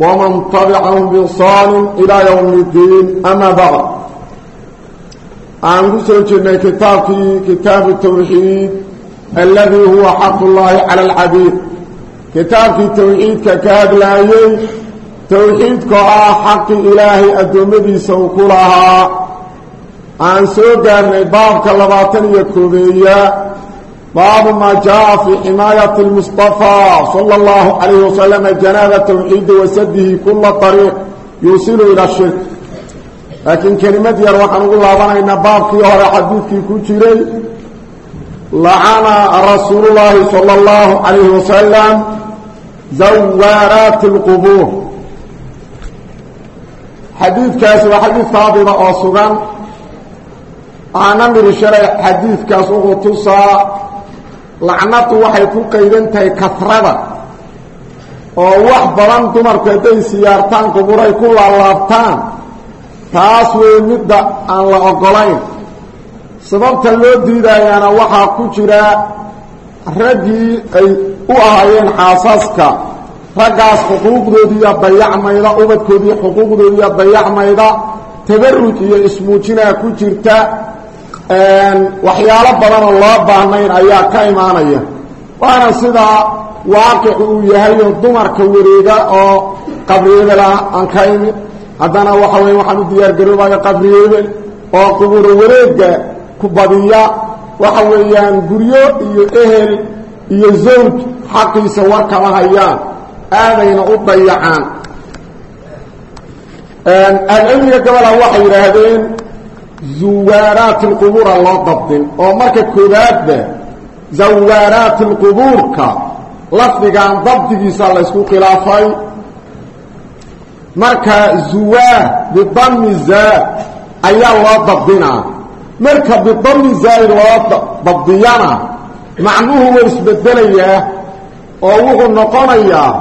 ومن طبعهم بإحسان إلى يوم الدين أما بعد عن قسوة كتاب كتاب التوحيد الذي هو حق الله على العبيد كتاب التوحيد ككاد لايين توحيد كآ حق إلهي أدومدي سوكلها عن سوقان بابك اللباطن يكوبية باب ما جاء في حماية المصطفى صلى الله عليه وسلم جناب التوحيد وسده كل طريق يوصل إلى الشرك لكن كلمة يروح نقول الله وانا إن بابك يهر حديثك كتيري لعن رسول الله صلى الله عليه وسلم زوارات القبور حديث كاس وحديث ثابت أصغان أنا من شرع حديث كاس وغتصا lacnadu waxay ku qaydan tahay kasrada oo wax badan dumarku hadday siyaartaan quburay ku laalaabtaan taas wey midda aan la ogolayn sababta loo diidayaana waxaa ku jira raggii ay u ahaayeen xaasaska raggaas xuquuqdoodiiya dayacmayda ubadkoodii xuquuqdoodiiya dayacmayda tabaruj iyo ismuujinaa ku jirta waxyaalo badanoo loo baahnayn ayaa ka imaanaya. Waana sidaa waaqicu uu yahay oo dumarka wareega oo qabriyeebel aan ka imid haddana waxa weya waxaan u diyaargaroobayo qabriyeebel oo quburo wareega ku badiya. Waxa weeyaan guryo iyo ehel iyo zawj xaqiisa warkama hayaan. Aadayna u dayacaan. Ahlucilmiga gabola waxay yidhaahdeen zuwaaraat alqubuura loo dabdin. Oo marka koowaadba zawaaraat alqubuurka lafdigan dabdigiisa laysku khilaafay. Marka zuwaar bidami zaad ayaa loo dabdinaa marka bidami zaad loo dabdiyana macnuhu waa isbedelayaa oo wuxuu noqonayaa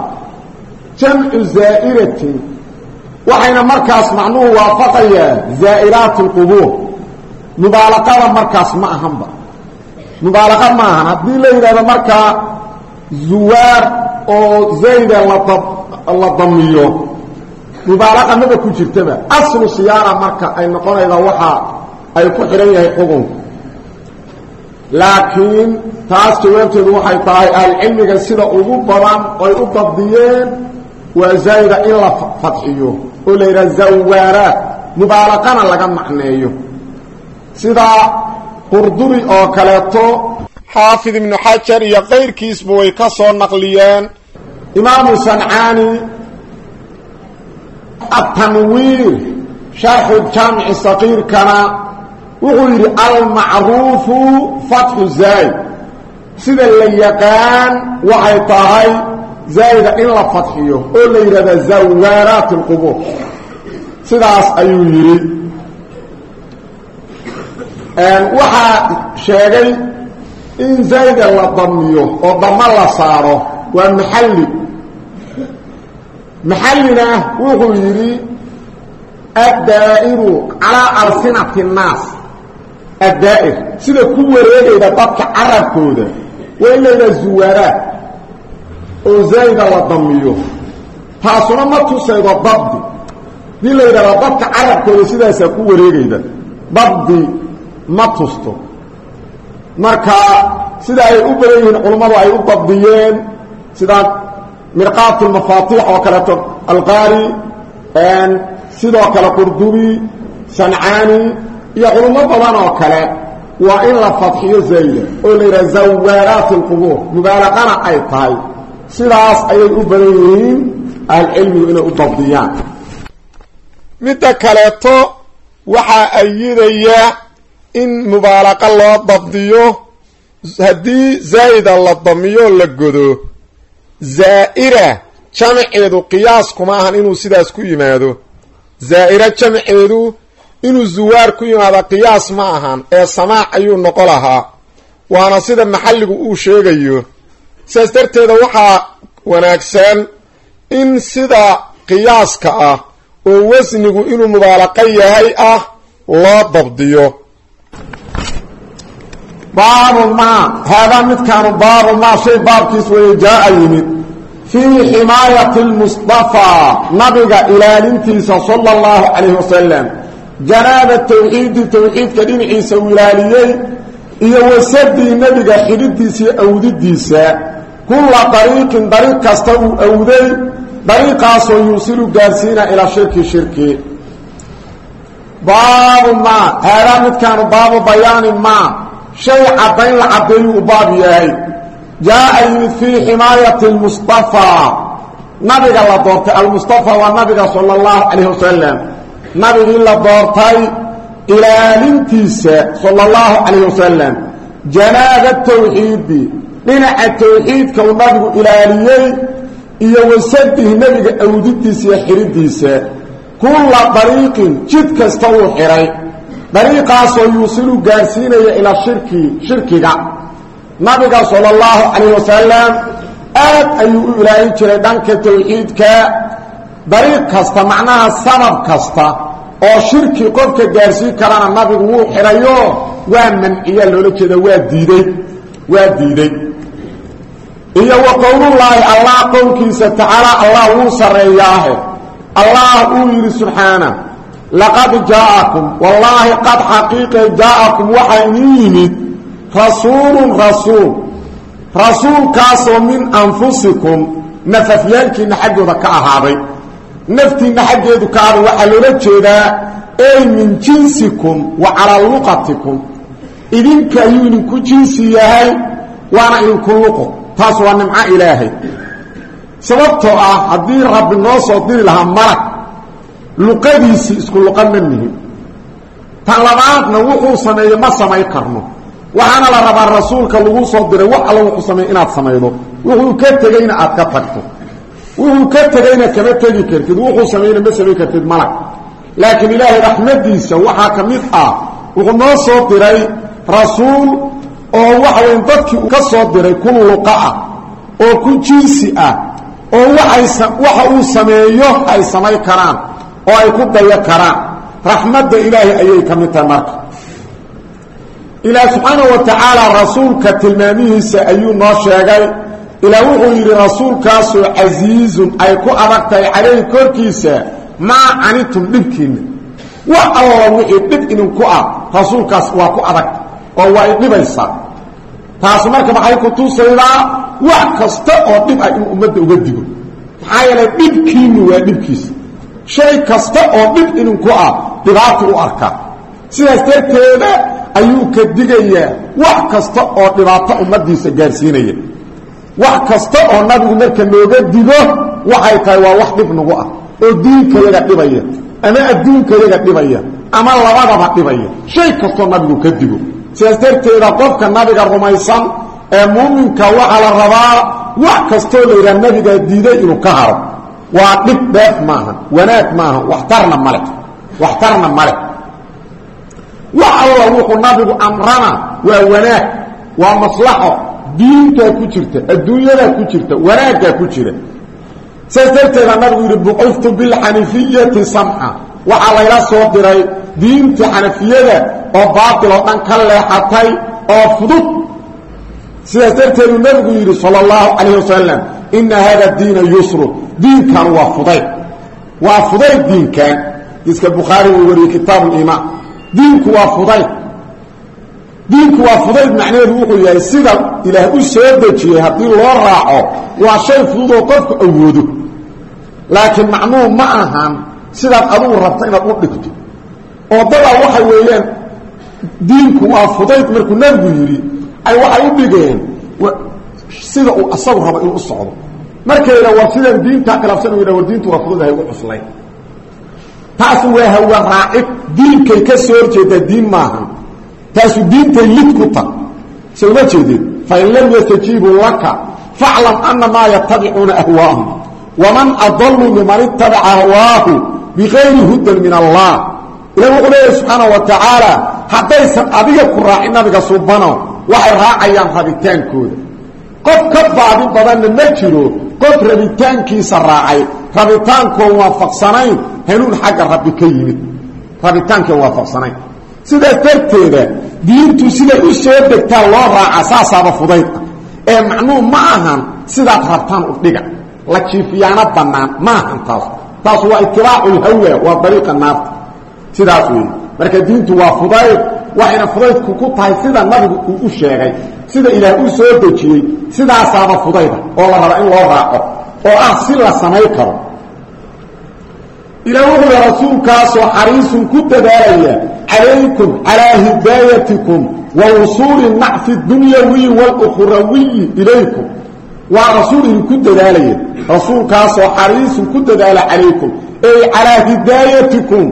jamcu zaa'iratin waxayna markaas macnuhu waafaqayaa zaa'iraat alqubuur mubaalaqada markaas ma ahanba. Mubaalaqa ma ahan. Haddii la yidhahdo markaa zuwaar oo zayda la damiyo mubaalaqa maba ku jirtaba. Aslu siyaara marka ay noqonayda waxa ay ku xidhan yahay xukunku laakiin taas jawaabteedu waxay tahay ahlucilmiga sida ugu badan oy u dabdiyeen waa zaayida in la fadxiyo oo la yidhaha zawaaraat mubaalaqana laga macneeyo. Sida qurduri oo kaleeto xaafid ibnu xajar iyo kayrkiisba way ka soo naqliyeen. Imaamu sancaani atanwiir sharxu jaamici saqiirkana wuxuu yidhi almacruufu fatxu zayd. Sida la zaa'ida in la fadxiyo oo la yidhahda zawaaraat alqubuur. Sidaas ayuu yidhi waxaa sheegay in zaa'ida la damiyo oo damo la saaro waa maxalli. Maxallina wuxuu yidhi addaa'iru calaa alsinati الnaas addaa'ir sida ku wareegayda dadka carabkooda. Waa in la yidhaha zuwaaraat oo zaa'ida la damiyo. Taasuna ma tusaydo dabdi dii la yidhahdo dadka carabkooda sidaasaa ku wareegayda. Dabdi ma tusto. Marka sida ay u badan yihiin culummadu ay u dabdiyeen sida mirqaat lmafaatiix oo kaleeto alqaari sidoo kale qurdubi sancaani iyo culummo badan oo kale waa in la fadxiyo zaa'ida oo la yidhaha zawaaraat alqubuur. Mubaalaqana ay tahay sidaas ayay u badan yihiin ahlucilmigu inay u dabdiyaan. Midda kaleeto waxaa ayidaya in mubaalaqa loo dabdiyo haddii zaa'ida la damiyo la godo. Zaa'ira jamceedu qiyaas kuma ahan inuu sidaas ku yimaado. Zaa'ira jamceedu inuu zuwaar ku yimaado qiyaas ma ahan ee samaac ayuu noqo lahaa. Waana sida maxalligu uu sheegayo sidaas darteeda waxaa wanaagsan in sida qiyaaska ah oo wasnigu inuu mubaalaqo yahay ah loo dabdiyo. Baabu maa haadaa midkaanu baabu maa shay baabkiis weeye jaa-a yimid. Fii ximaayati lmustafaa nabiga ilaalintiisa sala allahu calayhi wasalam janaaba tawxiidi tawxiidka dhinaciisa uu ilaaliyey iyo wasadii nebiga xidhidiisa iyo awdidiisa kulla dariiqin dariiq kasta uu awday dariiqaasoo yuusilu gaarsiina ilaa shirki shirki. Baabu maa haadaa midkaanu baabu bayaani maa shay caddayn la caddeeyuu u baab yahay. Jaa-a yimid fii ximaayati lmustafaa nabiga la doortay almustafaa waa nabiga sala allahu calayh wasalam nabigii la doortay ilaalintiisa sala allahu calayh wasalam janaaba tawxiidi dhinaca tawxiidka uu nabigu ilaaliyey iyo wasadihi nebiga awdidiisa iyo xidhidiisa kulla dariiqin jid kasta uu xidhay dariiqaasoo yuusilu gaarsiinaya ilaa shirki shirkiga. Nabiga sala allahu calayh wasalam aad ayuu u ilaalin jiray dhanka tawxiidka dariiq kasta macnaha sabab kasta oo shirki qofka gaarsiin karana nabigu wuu xidhayo waa manciya loola jeeda waa diiday waa diiday iyo wa qowlullaahi allah qowlkiisa tacaala allah wuu sarreeyaahe. Allah uu yidhi subxaana laqad jaa'akum wallaahi qad xaqiiqe jaa'akum waxaa idiin yimid rasuulun rasuul. Rasuulkaasoo min anfusikum nafafyaalkiinna xaggooda ka ahaaday. Naftiinna xaggeedu ka ahaaday waxaa loola jeedaa ey min jinsikum wa calaa luqatikum. Idinka ayuu idinku jinsi yahay waana idinku luqo taas waa nimco ilaahay. Sababtoo ah haddii rabbi noo soo diri lahaa malag luqadiisii isku luqa ma nihin tan labaadna wuxuu sameeye ma samay karno. Waxaana la rabaa rasuulka lagu soo diray wax alla wuxuu sameeye inaad samaydo. Wuxuu ka tegeyna aad ka tagto. Wuxuu ka tegeyna kama tegi kartid. Wuxuu sameeyna ma samayn kartid malag laakiin ilaahay raxmadiisa waxaa ka mid ah wuxuu noo soo diray rasuul oo waxa weyn dadkii ka soo diray ku luqa ah oo ku jinsi ah oo waxa uu sameeyo ay samay karaan oo ay ku dayo karaan. Raxmadda ilaahay ayay ka mid tahay marka. Ilaah subxaana wa tacaala rasuulka tilmaamihiisa ayuu noo sheegay. Ilaah wuxuu yidhi rasuulkaasoo casiizun ay ku adag tahay calayhi korkiisa maa canitum dhibkiinna wax alla wixii dhib idinku ah rasuulkaas waa ku adag oo waa idhibaysaa taas marka maxay ku tusaydaa wax kasta oo dhib ah inuu ummadda uga digo. Maxaa yeelay dhibkiinnu waa dhibkiisa shay kasta oo dhib idinku ah dhibaatu u arkaa sidaas darteeda ayuu ka digayaa wax kasta oo dhibaato ummadiisa gaarsiinaya. Wax kasta oo nabigu marka nooga digo waxay tahay waa wax dhib nagu ah. Oo diinkayaga dhibaya ama adduunkayaga dhibaya ama labadaba dhibaya. Shay kastoo nabigu ka digo sidaas darteeda qofka nabiga rumaysan ee muuminka waxaa la rabaa wax kastoo la yidhaha nabigaa diiday inuu ka haro. Waa dhib dheef maaha wanaag maaha waxtarna male waxtarna male wax alla wuxuu nabigu amrana waa wanaag waa maslaxo diintaa ku jirta adduunyadaa ku jirta wanaaggaa ku jira. Saas darteeda nabigu yidhi oo baatil oo dhan ka leexatay oo fudud. Sidaas darteeduu nabigu yidhi sal اllahu calayh wasalam ina hada diina yusru. Diinkan waa fudayd. Waa fudayd diinkan. Diiska bukhaari uu wariyey kitaabu limaan diinku waa fudayd. Diinku waa fudayd macnaheedu wuxuu yahay sida ilaah u soo dejiyey haddii loo raaco waa shay fudud oo qofku awoodo. Laakiin macnuhu ma ahan sidaad adugu rabta inaad u dhigto. Oo dadaa waxa weeyaan diinku waa fudayd markuu nabigu yidhi ay waxay u dhigeen sida uu asagu rabo inuu u socdo. Markayna war sidan diintaa khilaafsan u yidha diintu waa fudud hay u cuslayn taasu waa hawa raacid diinkay ka soo horjeedaa diin maaha. Taasu diintay lid ku tag soo ma jeedeen fain lam yastajiibuu laka faclam ana maa yatabicuuna ahwaahum waman adalu liman itabaca hawaahu bikayri hudan min allah. Ilahi wuxuu leeyahy subxaana wa tacaala haddaysan adiga ku raacin nabiga subano waxay raacayaan rabitaankooda. Qof ka baadi badanna ma jiro qof rabitaankiisa raacay. Rabitaankoon waafaqsanayn hanuun xagga rabbi ka yimid. Rabitaankoon waafaqsanayn sidaas darteeda diintu siday u soo degtaa loo raaca saasaaba fudayd. Ee macnuu ma ahan sidaad rabtaan u dhiga. La jiifiyaano bannaan ma ahan taas. Taas waa itibaaculhawa waa dariiqa naarta sidaas weeye marka diintu waa fudayd waxayna fudaydku ku tahay sida nabigu uu u sheegay sida ilaah u soo dejiyey sidaasaaba fudayda oo la raba in loo raaco oo ah si la samay karo. Ilaah wuxuu rasuulkaasoo xariisun ku dadaalaya calaykum calaa hidaayatikum wa wusuuli nacfi dunyawiyi walukhrawiyi ilaykum. Waa rasuul idinku dadaalaya rasuulkaasoo xariisun ku dadaala calaykum ey calaa hidaayatikum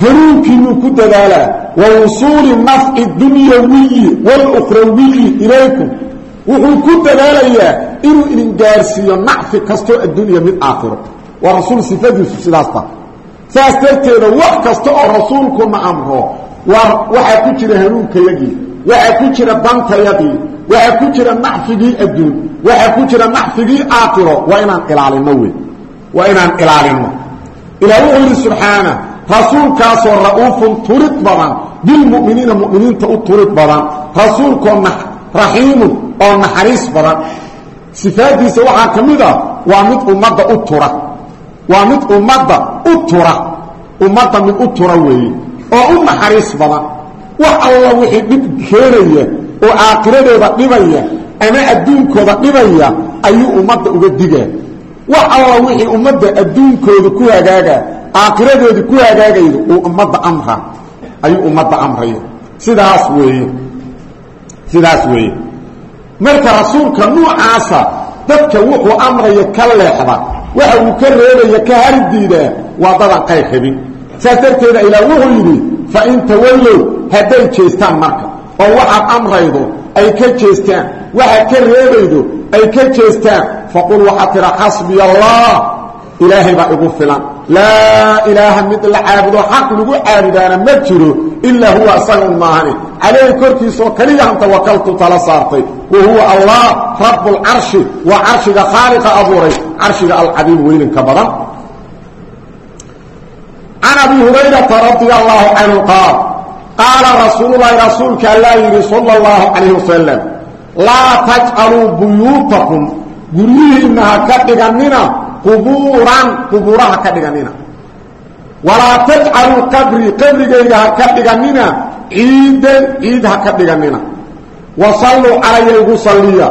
hanuunkiinuu ku dadaalaa wa wusuuli nafci dunyawiyi walukhrawiyi ilaykum. Wuxuu ku dadaalayaa inuu idin gaarsiiyo nacfi kastoo addunya mid aakhiro. Waa rasuul sifadiisu sidaasta saas darteeda wax kasta oo rasuulkuna amro waxaa ku jira hanuunkayagii waxaa ku jira dantayadii waxaa ku jira nacfigii adduun waxaa ku jira nacfigii aakhiro. Waa inaan ilaalino wey. Waa inaan ilaalino. Ilaah wuxuu yidhi rasuulkaasoo ra'uufun turid badan bilmu'miniina mu'miniinta u turid badan rasuulkoo raxiimun oo naxariis badan. Sifaadiisa waxaa ka mid a waa mid ummadda u tura. Waa mid ummadda u tura. Ummadda mid u tura weeye oo u naxariis badan. Wax alla wixii dhib keenaya oo aakhiradeeda dhibaya ama adduunkooda dhibaya ayuu ummadda uga digaa. Wax alla wixii ummadda adduunkooda ku hagaaga aakhiradeedii ku hagaagayda uu ummadda amra ayuu ummadda amraya. Sidaas weeye. Sidaas weeye. Marka rasuulka nuucaasa dadka wuxuu amraya ka leexda waxa uu ka reebaya ka haridiidaa waa dadan qayr rabin saas darteeda ilaah wuxuu yidhi fa in tawallow hadday jeestaan marka oo waxaad amraydo ay ka jeestaan. Waxaad ka reebaydo ay ka jeestaan. Faqul waxaad tidha xasbiya allah ilaahay baa igu filan laa ilaaha mid la caabudo xaq lagu caabudaana ma jiro ilaa huwa isaga un maahani. Calayhi korkiisaoo keliyahan tawakaltu tala saartay. Wa huwa allah rabbulcarshi waa carshiga khaaliqa abuuray carshiga alcadiim weyninka badan. Can abi hurayrata radia allahu canhu qaal qaala rasuululahi rasuulka allaa yidhi sala allahu calayh wasalam laa tajcaluu buyuutakum guryihiinna ha ka dhiganina qubuuran qubuuraha ka dhiganina. Walaa tajcaluu qabrii qabrigayga ha ka dhiganina. Ciidan ciid ha ka dhiganina. Wa salluu calaya igu salliya.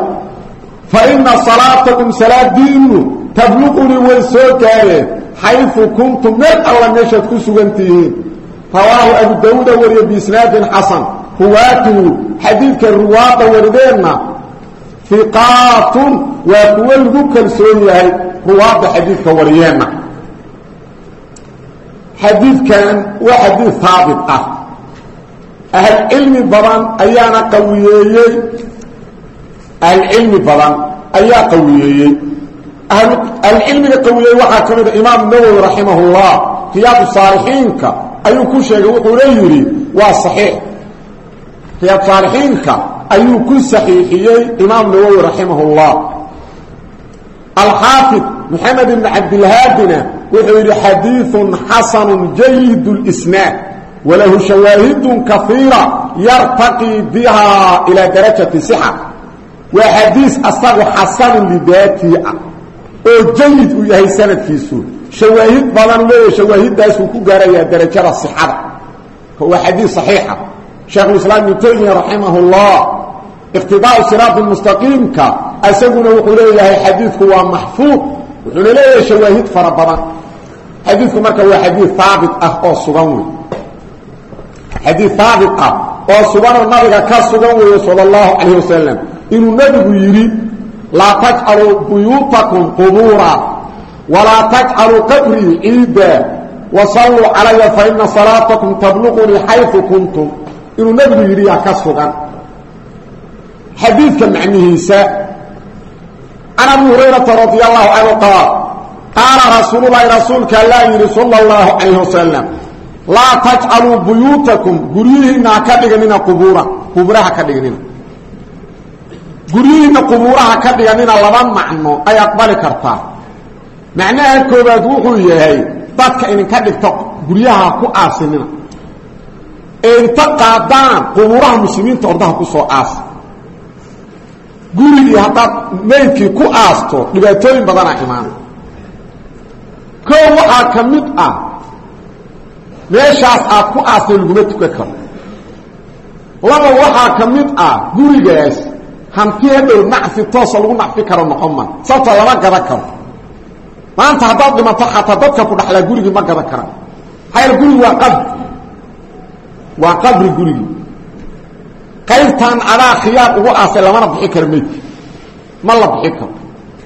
Fa inna salaatakum salaadiinnu tabluqunii way soo gaareen xayfu kuntum meel alla meeshaad ku sugan tihiin. Rawaahu abu dawuuda wariye biisnaadin xasan. Ruwaatuhu xadiidka ruwaadda warideenna fiqaatun waa kuwo lagu kalsoon yahay ruwaadda xadiidka wariyeenna. Xadiidkan waa xadiid haabit ah. Ahlcilmi badan ayaana qawiyeeyey. Ahlcilmi badan ayaa qawiyeeyey. Ahlcilmiga qawiyeeyey waxaa ka mid a imaam nawowi raximah اllah riyaadu saalixiinka ayuu ku sheegay wuxuuna yidhi waa saxiix. Riyaad ayuu ku saxiixiyey imaam nawowi raximah اllah alxaafid maxamed ibn cabdilhaadina wuxuu yidhi xadiiثu xasanu jayid اsnaad walahu shawaahidun kaiira yartaqii biha ilaa darajati صxa waa xadiis asagu xasanun lidaatii ah oo jayid uu yahay sanadkiisu shawaahid badan leeya shawaahiddaasuu ku gaarayaa darajada صixada waa xadiis صaxiixa sheekhulislaam ibnu taymiya raximah اllah iqtidaau siraadi mustaqiimka isaguna wuxuu leeyahay xadiidku waa maxfuud wuxuuna leeyahay shawaahid fara badan. Xadiidku marka waa xadiid haabit ah oo sugan wey xadiid haabit ah oo suganoo nabiga ka sugan weeye sala allahu calayh wasalam inuu nebigu yidhi laa tajcaluu buyuutakum qubuura walaa tajcaluu qabrii ciida wasalluu calaya fa ina salaatakum tabluqunii xayfu kuntum. Inuu nebigu yidhi yaa ka sugan xadiidka macnihiisa. Can abi hurayrata radi allahu canhu qaal qaala rasuululahi rasuulka allaa yidhi sala allahu calayh wasalam laa tajcaluu buyuutakum guryihiinna ha ka dhiganina qubuura qubuuraha ka dhiganina. Guryihiinna qubuuraha ka dhiganina laba macno ay aqbali kartaa. Macnaha koobaad wuxuu yahay dadka idinka dhigta guryaha ku aasinina. Ee inta qaadaan qubuuraha muslimiinta ordaha ku soo gurigii haddaad maydkii ku aasto dhibaatooyin badanaa imaana koo waxaa ka mid ah meeshaas aad ku aastay laguma tukan karo. Laba waxaa ka mid ah gurigaas hanti hadhow nacfi toosa lagu nacfi karo noqon ma. Sababta lama gadan karo. Maanta haddaad dhimato xataa dadka ku dhaxlaa gurigii ma gadan karaan. Maxaa yaele gurigi waa qabri. Waa qabri gurigii qaybtan adaa khiyaar ugu aasay lamana bixi karo meydka ma la bixi karo.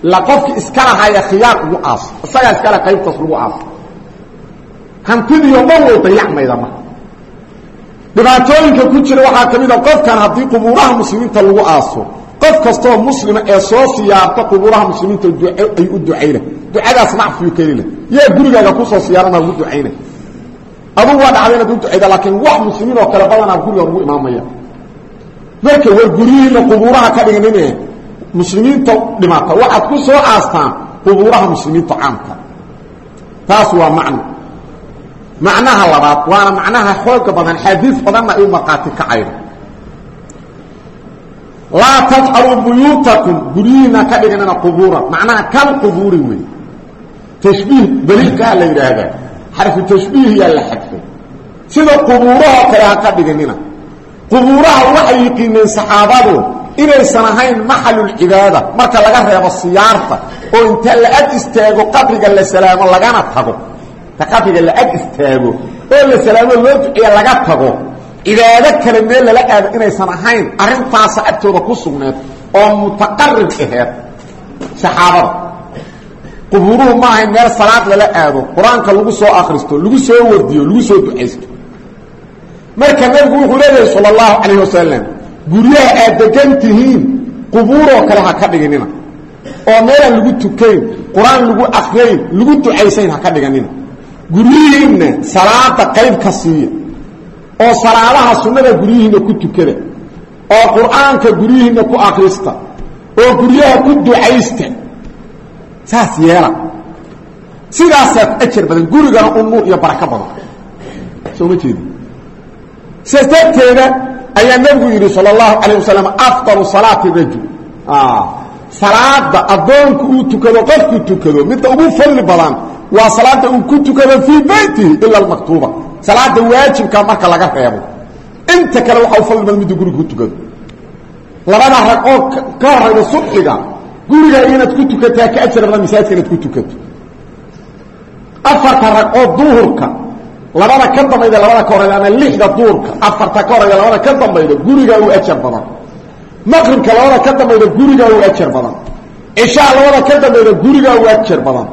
Ila qofki iska lahaya khiyaar ugu aasay isagaa iskale qaybtaas lagu aasay hantidiio dhan way dayacmayda marka dhibaatooyinka ku jira waxaa ka mid a qofkan haddii qubuuraha muslimiinta lagu aaso qof kastoo muslima ee soo siyaarta qubuuraha muslimiinta ay u ducayna. Ducadaas nacfiyu kelila yaa gurigaaga ku soo siyaarana ugu ducayna. Adugu waa dhacda inaad u ducayda laakiin wax muslimiin oo kale badanaa guriga ugu imaamaya marka war guryihiina ka dhignine muslimiinta dhimata waxaad ku soo aastaan qubuuraha muslimiinta caamka. Taas waa macno. Macnaha labaad waana macnaha xooga badan xadiis badanna ay u markhaati kacaydo laa tajcaluu buyuutakum guryihiina ka dhiganina qubuura. Macnaha kal qubuuri wey tashbiih baliiqaa la yidhaahdaa. Xarfu tashbiih yaa la xadfay. Sida qubuurahoo kale ka dhiganina qubuuraha waxay yiqiineen saxaabadu inaysan ahayn maxalulcibaada marka laga reebo siyaarta oo inta la ag istaago qabriga la salaamo lagana tago. Ta qabriga la ag istaago oo la salaamo loo duceeya laga tago. Cibaado kale meel lala aado inaysan ahayn arrintaasa agtooda ku sugneed oo mutaqarib aheed. Saxaabada qubuuruhu ma ahayn meel salaad lala aado. Qur'aanka lagu soo akristo lagu soo wardiyo lagu soo ducaysto marka nabigu wuxuu leeyahay sal اlahu calayh wasalam guryaha aad degan tihiin qubuuroo kale ha ka dhiganina. Oo meelaan lagu tukayn qur'aan lagu akriyayn lagu ducaysayn ha ka dhiganina. Guryihiinna salaada qayb ka siiya. Oo salaadaha sunnada guryihiinna ku tukada. Oo qur'aanka guryihiinna ku akrista oo guryaha ku ducaysta. Saas yeela. Sidaasaad ajar badan gurigana u nuur iyo barako badan. Soo ma jeedi sidaas darteeda ayaa nebigu yidhi sal اlahu alayه wasalam afdalu salaati rajul. Salaada addoonku uu tukado qofku tukado midda ugu fadli badan waa salaada uu ku tukado fii beytihi ila maktuuba salaada waajibka marka laga reebo. Inta kale waxa u fadli badan midda guriga ku tukado. Labada rag oo ka horayda subxiga guriga inaad ku tukataa ka ajar badan masaajidka inaad ku tukato. Afarta rag oo duhurka labada ka dambayda labada ka horeyda ama lixda duurka afarta ka horeyda labada ka dambayda gurigaa uu ajar badan. Maqribka labada ka dambayda gurigaa uu ajar badan. Cishaa labada ka dambayda gurigaa uu ajar badan.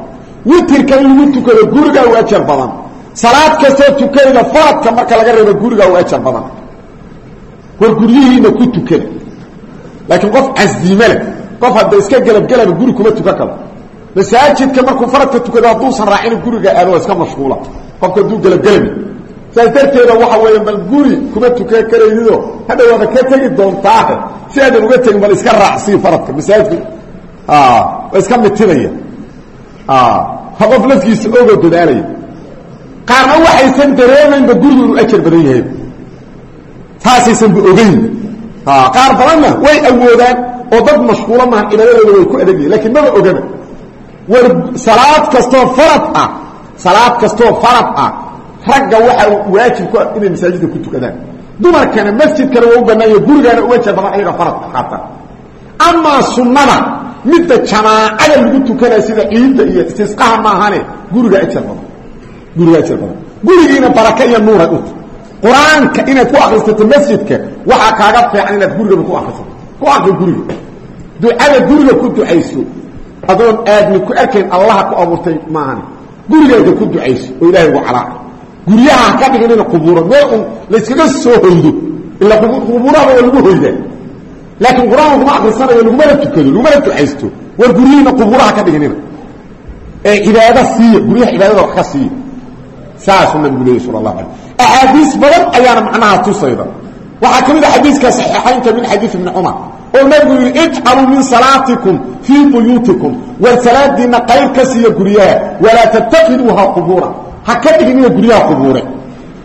Witirka in lagu tukado gurigaa uu ajar badan. Salaad kastoo tukanayda faradka marka laga reebo gurigaa uu ajar badan. War guryihiina ku tukada laakiin qof casdiime leh qof hadda iska gelabgelaba guri kuma tukan karo. Masaajidka markuu faradka tukado hadduusan raacin guriga aado iska mashquula qofka hadduu gelabgelami saas darteeda waxa weeye bal guri kuma tukan karaynido hadha waaba ka tegi doontaahe si aadan uga tegin bal iska raacsii faradka masaajidka. Waa iska mitinaya. Ha qof lafkiisa oga dadaalaya qaarna waxaysan dareemaynba gurigu inuu ajar badan yahay. Taasaysanba ogeyn. Qaar badanna way awoodaan oo dad mashquulo maaha cibaadadooda way ku adag yihiin lakiin maba ogaba war salaad kastoo farad ah salaad kastoo farad ah ragga waxaa waajib ku ah inay masaajidka ku tukadaan. Dumarkana masjidkana waa u banaanya gurigaana u ajar badan ayaga faradka qaata. Amaa sunnada midda jamaacada lagu tukanaya sida ciidda iyo istisqaha maahane guriga ajar badan. Guriga ajar badan. Gurigiina baraka iyo nuuray uta qur'aanka inaad ku akrisato masjidka waxaa kaaga fiican inaad gurigaba ku akrisato ku akri guriga. Ducada guriga ku ducayso. Adoon aadmi ku arkayn allaha ku abuurtay maahane gurigeeda ku ducayso oo ilahay ugu calaaca guryaha ha ka dhigin qubuuro meel un layskaga soo hoydo ila qubuurahaba waa lagu hoydaa laakiin qur'aan laguma akrisanayo lagumana tukado lagumana ducaysto. War guryihiina qubuuraha ka dhiginina ee cibaado siiya guryaha cibaadada wax ka siiya saasuu nabigu leeyay sal اlahu alay axaadiis badan ayaana macnaha tusayda. Waxaa ka mid a xadiiska saxiixaynka min xadiid ibni cumar oo nabigu yihi ijcaluu min salaatikum fii buyuutikum. War salaadiina qayb ka siiya guryaha. Walaa tattakiduuha qubuura. Ha ka dhiginina guryaha qubuure.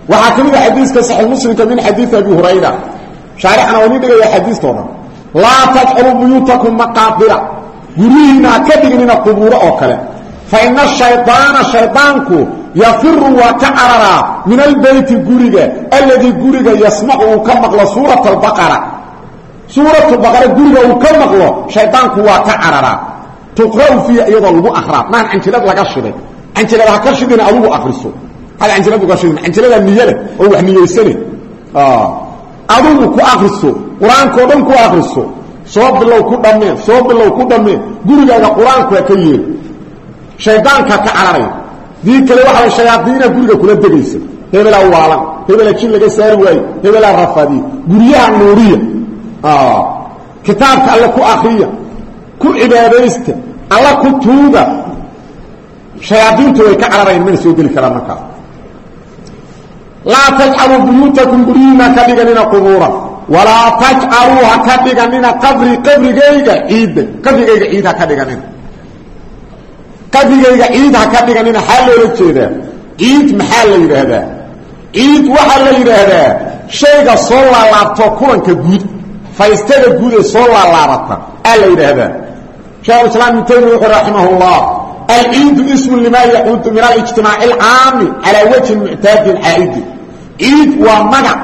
Waxaa ka mid a xadiiska saxiix muslimka min xadiidi abi hurayra. Shaarixana waa nin dhigaya xadiistoo dhan. Laa tajcaluu buyuutakum maqaabira guryihiina ha ka dhiginina qubuuro oo kale. Fa ina shaydaana shaydaanku yafiru waa ka cararaa min albeyti guriga alladii guriga yasmacu uu ka maqlo suurat albaqara suuratu baqara guriga uu ka maqlo shaydaanku waa ka cararaa. Tuqra'u fiiha iyadoo lagu akraa maan canjilad laga shiday canjilad ha ka shidina adugu akriso had canjilad uga shidin canjilada niye oo wax niyeysane adugu ku akriso qur'aankao dhan ku akriso soo bilow ku dhammeen soo bilow ku dhammeen gurigaaga qur'aanku ka yeeli. Shaydaanka ka cararaya dii kale waxaa shayaadiina guriga kula degaysa. Hebelaa waalan. Hebelaa jin laga saari hebelaa rafadiya guryaha nuuriya kitaabka alle ku akriya ku cibaadaysta alla ku tuuga. Shayaadiintu way ka cararayan mana soo geli karaan markaas. Laa tajcaluu buyuutakum guryihiina ka dhiganina qubuura. Walaa tajcaluu ha ka dhiganina qabri qabrigayga ciidda qabrigayga ciid ha ka dhiganina. Qabrigayga ciid ha ka dhiganina xaa loola jeedaa? Ciid maxaa la yidhaahdaa? Ciid waxaa la yidhaahdaa shayga soo laalaabto kulanka guud faystada guud ee soo laalaabata aa la yidhaahdaa. Sheekh islaam ibn taymiya wuxuu raximah llah alciidu ismu limaa yacuudu min alijtimaaci alcaami calaa wajhin muctaadin caa'idi ciid waa magac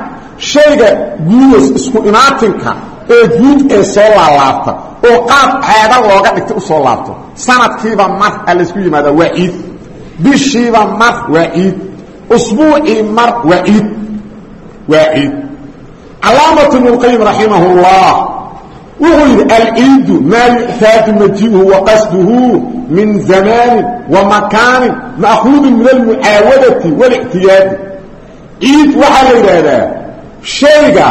shayga guudas isku imaatinka ee guud ee soo laalaabta oo qaab caada looga dhigtay u soo laabto. Sanadkiiba mar a laysku yimaadaa waa ciid bishiiba mar waa ciid usbuucii mar waa ciid waa calaamat ibn اlqayim raximah اllah wuxuu yidhi alciidu maa yuctaadu maji'uhu wa qasduhu min zamaanin wa makaanin ma'kuudun min almucaawadati waاlictiyaadi ciid waxaa la yidhaahdaa shayga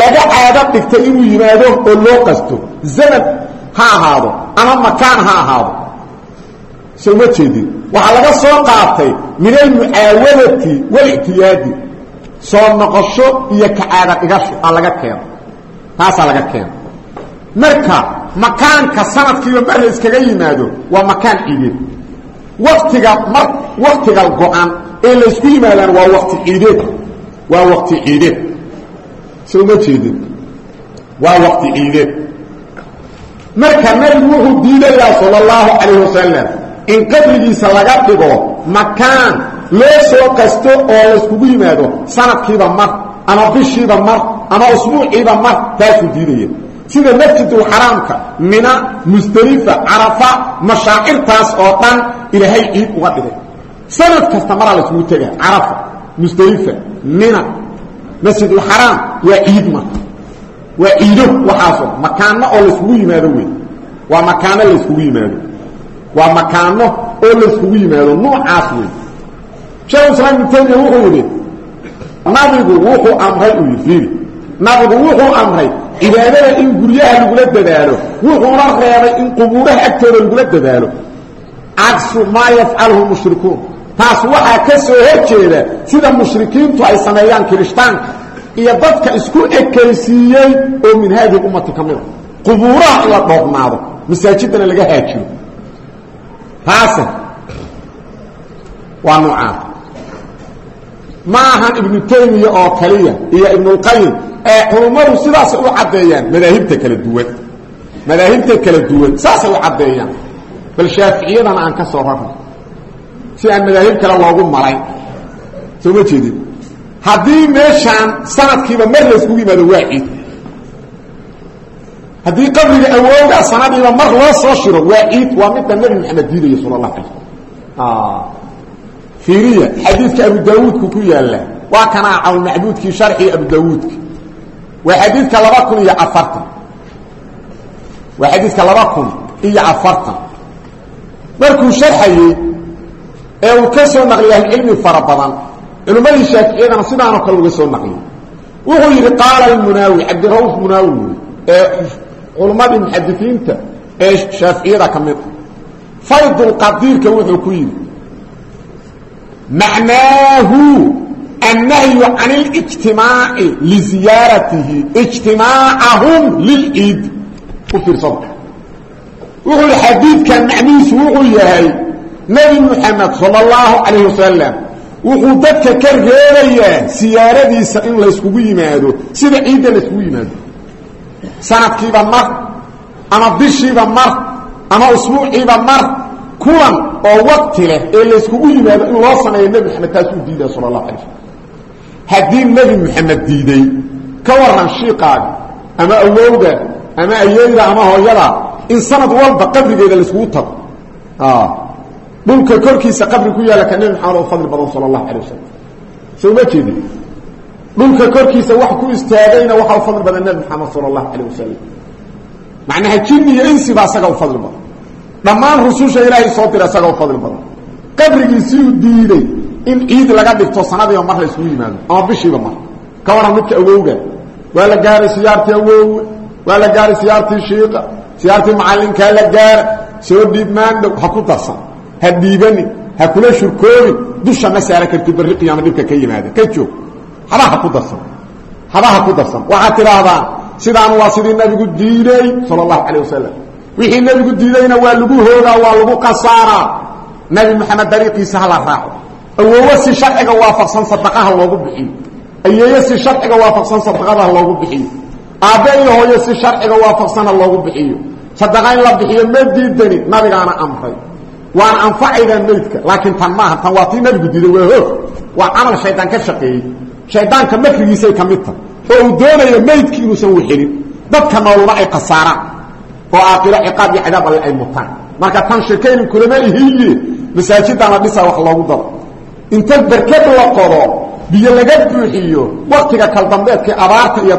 laga caado dhigtay inuu yimaado oo loo qasto zaman ha ahaado ama makaan ha ahaado soo ma jeedin waxaa laga soo qaatay min almucaawadati walictiyaadi soo noqosho iyo kacaada dhigasho aa laga keeno. Taasaa laga keeno. Marka makaanka sanadkiiba mar la iskaga yimaado waa makaan ciideed. Waktiga mar waktiga go-an ee laysku yimaadaan waa wakti ciideed. Waa wakti ciideed. Soo ma jeedin? Waa wakti ciideed. Marka nabigu wuxuu diidayaa sala allahu calayh wasalam in qabrigiisa laga dhigo makaan loo soo qasto oo layskugu yimaado sanadkiiba mar ama bishiiba mar ama usbuuciiba mar taasuu diidaya. Sida masjidulxaraamka mina musdelifa carafa mashaacirtaas oo dhan ilaahay ciid uga dhigay. Sanad kasta maraa layskugu tega carafa musdelifa mina. Masjidulxaraam waa ciid marka waa ciido waxaasoo makaano oo layskugu yimaado wey. Waa makaano layskugu yimaado. Waa makaano oo layskugu yimaado nuucaas wey sheekh islaam ibnu taymiya wuxuu yidhi nabigu wuxuu amray uu yidhi fiiri nabigu wuxuu amray cibaadada in guryaha lagula dadaalo. Wuxuuna reebay in qubuuraha agtooda lagula dadaalo. Cagsu maa yafcaluhu mushrikuun. Taas waxaa ka soo hor jeeda sida mushrikiintu ay sameeyaan kirishtaanka iyo dadka isku ekaysiiyey oo min haadihi ummati ka mida qubuuraha in la dhoobnaado masaajidana laga haajiro. Taase waa nuucaan ma ahan ibnu taymiya oo kaliya iyo ibnulqayim ee culummadu sidaasay u caddeeyaan madaahibta kala duwan. Madaahibta kala duwan saasay u caddeeyaan. Bal shaaficiyadana aan ka soo rarno. Si aan madaahib kale loogu malayn soo ma jeedin? Haddii meeshaan sanadkiiba mar layskugu yimaado waa ciid. Haddii qabriga awoogaa sanadiiba mar loo soo shiro waa ciid. Waa midda nebi maxamed diidaya sala allah fiiriya xadiidka abu daawuudku ku yaalla. Waa kanaa cawnmacbuudkii sharxii abu daawuudka waa xadiidka laba kun iyo afartan. Waa xadiidka laba kun iyo afartan. Markuu sharxayey ee uu ka soo naqliyay ahlucilmi fara badan culimmadii shaaficiyadana sidaanoo kale uga soo naqliyay. Wuxuu yidhi qaala almunaawi cabdirauuf munaawi ee culummadii muxadiiinta ee shaaficiyada ka macnaahu annahyu can اlijtimaaci liziyaaratihi ijtimaacahum lilciid u fiirsada wuxuu yihi xadiidkan macnihiisu wuxuu yahay nebi moxamed sala اllahu calayh wasalam wuxuu dadka ka reebayaa siyaaradiisa in layskugu yimaado sida ciidda layskugu yimaado sanadkiiba mar ama bishiiba mar ama usbuuciiba mar kulan oo wakti leh ee layskugu yimaado in loo sameeyo nebi moxamed taas uu diidaya sala allahu alay haddii nebi moxamed diiday ka waran shiiqaaga ama awowga ama ayeyda ama hooyada in sanad walba qabrigeeda layskugu tago. Dhulka korkiisa qabri ku yaalla ka nebi maxamed oo fadli badan sala allahu alay wasalam soo ma jeedin? Dhulka korkiisa wax ku istaagayna waxa u fadli badan nebi maxamed sala allahu calayh wasalam macnaha jinni iyo insi baa isaga u fadli badan dhammaan rususha ilaahay soo dira isaga u fadli badan. Qabrigiisii uu diiday in ciid laga dhigto sanadiiba mar la isugu yimaado ama bishiiba mar. Ka waran midka awowga. Waa la gaaray siyaartii awowe waa la gaaray siyaartii shiiqa siyaartii macallinkaa la gaara soo dhiib maandhow ha ku darsan ha dhiibanin ha kula shurkoobin dusha ma saara karti barri qiyaama dhibka ka yimaada. Ka joog. Haba ha ku darsan. Haba ha ku darsan. Waxaad tidhaahdaan sidaan waa sidii nabigu diiday sala allahu calayh wasalam wixii nebigu diidayna waa lagu hoogaa waa lagu qasaaraa. Nebi moxamed dariiqiisa hala raaco. Awoowo si sharciga waafaqsan sadaqaha loogu bixiyo ayeeyo si sharciga waafaqsan sadaqada ha loogu bixiyo aabbe iyo hooyo si sharciga waafaqsana loogu bixiyo. Sadaqa in la bixiyo ma diidani nabigaana amray. Waana anfacaydaa meydka laakiin tan maaha tan waa tii nabigu diiday waa hoog waa camal shaydaan ka shaqeeyey. Shaydaanka makrigiisay ka mid tahay. Oo uu doonayo meydki inuusan dadka nooluna ay khasaaraan oo aaqilo ciqaab iyo cadaab alle ay mutaan. Marka tan shirkaynin kulama ihiye masaajidaan la dhisaa wax loogu daro. Inta berked la qodo biyo laga buuxiyo waktiga kaldambeedkii abaarta iyo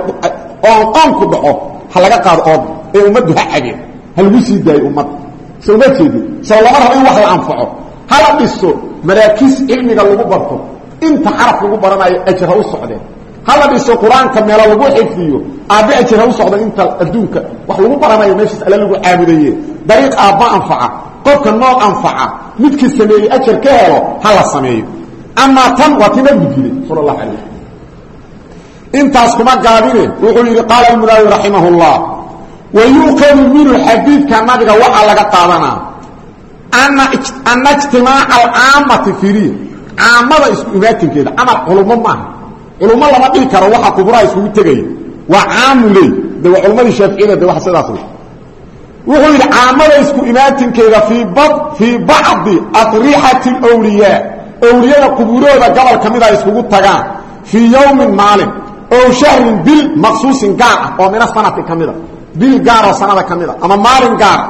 oonqoonku dhaco ha laga qaado ooda ee ummaddu ha cageen ha lagu sii daayo ummadda soo ma soo lama rabo in wax la anfaco. Hala dhiso maraakiis cilmiga lagu barto. Inta xaraf lagu baranayo ajir ha u socdeen hala dhiso qur'aanka meelo lagu xifdiyo aabbe ajir ha u socda inta adduunka. Wax lagu baranayo meeshaas alle lagu caabudaye dariiq aabba anfaca qofka nool anfaca midkii sameeyey ajar ka helo ha la sameeyo. Amaa tan waa tii nabigu diiday sala allahu calayh intaas kuma gaabine wuxuu yidhi qaala almunaawi raximah llah wa yuuqadu minhu xadiidka nabiga waxaa laga qaadanaa? Ana ijtimaaca maaha culummo lama dhihi karo waxa quburaha iskugu tegaya waa caamu leey de waa culummadii shaaficiyada de wuxuu yidhi caamada isku imaatinkeeda fii fii bacdi adrixati wliyaa owliyada qubuurahooda gobol ka mid a iskugu tagaan. Fii yowmin maalin shahrin bil maqsuusin gaar ah oo mina sanati ka mida bil gaaroo sanada ka mida ama maalin gaara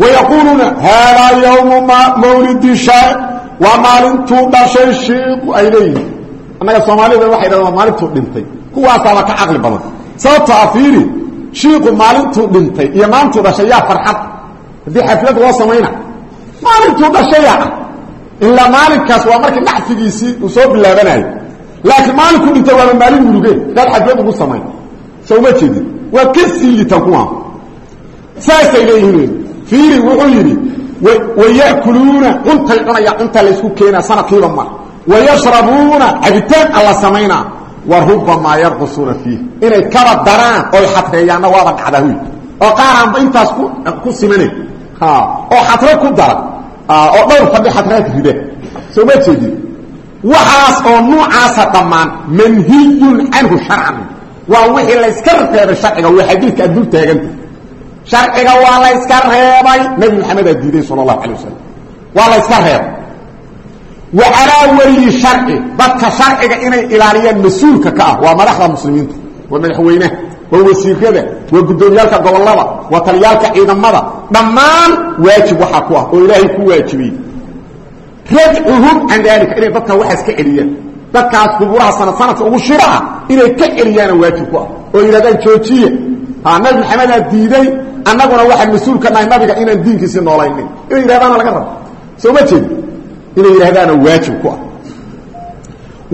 wayaquuluuna haadaa yowmu mawlidi shaac waa maalintuu dhashay shiiku ay leeyihiin annaga soomaalida waxay dhahdaan waa maalintuu dhintay. Kuwaasaaba ka caqli badan. Sababta a fiiri shiiku maalintuu dhintay iyo maalintuu dhashay yaa farxad. Haddii xaflad loo samayna maalintuu dhashayaa ah. Ilaa maalinkaas waa markii nacfigiisii uu soo bilaabanayo laakiin maalinku dhintay waaba maalin murugeen daad xaflad ugu samayn soo ma jeedin. Waa ka sii litan kuwaan saasay leeyihiin. Fiiri wuxuu yidhi waya'kuluuna cuntay cunaya cunta laysku keenaa sanadkiiba mar wayashrabuuna cabitaan alla samaynaa wa rubamaa yarqusuuna fiih inay kaba daraan oy xadreeyaanna waaba dhacdaa huy oo qaaraanba intaas ku simanayn oo xadre ku dara oo dhowr fadhi xadreed rida soo ma jeedin waxaas oo nuucaasa dhammaan manhiyun canhu sharcan waa wixii layska reebay sharciga waa xadiidka aad dul taaganta sharciga waa la yska reebay nebi maxamedaa diiday sala allahu calay wasalam waa la yska reebay wa calaa weliyi sharci dadka sharciga inay ilaaliyaan mas'uulka ka ah waa madaxda muslimiinta waa madaxweynaha waa wasiirada waa guddoomiyaalka gobollada waa taliyaalka ciidamada dhammaan waajib waxaa ku ah oo ilaahay ku waajibiyey radcuhum can daalika inay dadka waxaas ka celiyaan dadkaas qubuuraha sanad sanadka ugu shira ah inay ka celiyaana waajib ku ah oo yidhahdaan joojiya ha nabi maxamedaa diiday annaguna waxaan mas'uul ka nahay nabiga inaan diinkiisii noolaynin inay yidhahdaana laga rabo soo ma jeedi inay yidhahdaana waajib ku ah.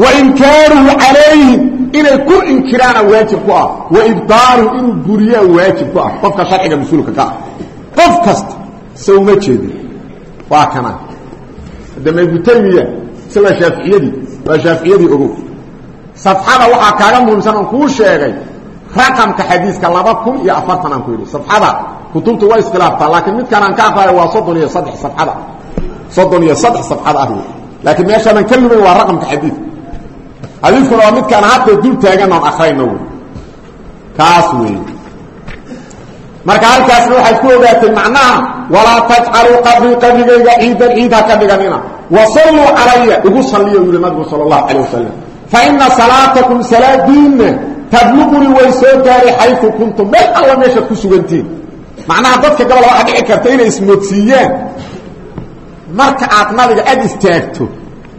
Wa inkaaruhu calayhim inay ku inkiraana waajib ku ah. Wa ibdaaluhu inuu buriyaa waajib ku ah. Qofka sharciga mas'uulka ka ah. Qof kasta se uma jeedin. Waa kana hadama ibnu taymiya se waa shaaficiyadii waa shaaficiyadii ogow. Safxada waxaa kaaga muhiimsan oon kuu sheegay raqamka xadiiska laba kun iyo afartan aan ku yidhi. Safxada kutubta waa iskhilaaftaa laakiin midkaan aan ka aqraayo waa soddon iyo saddex safxada soddon iyo saddex safxada ah wey laakiin meeshaanan ka lumayn waa raqamka xadiidka xadiidkuna waa midkaan hadda dul taagan oon akrayno wey kaas wey marka halkaasna waxaad ku ogaatay macnaha walaa tajcaluu qabrii qabrigayga ciidan ciid ha ka dhiganina. Wasalluu calaya igu salliya u yihi nabigu sala allahu calayh wasalam fa ina salaatakum salaadiinna tabluqunii way soo gaaray xayu kuntum. Meel alla meeshaad ku sugantiin. Macnaha dadka gabal waxaa dhici karta inay ismoodsiiyaan marka aad nabiga ag istaagto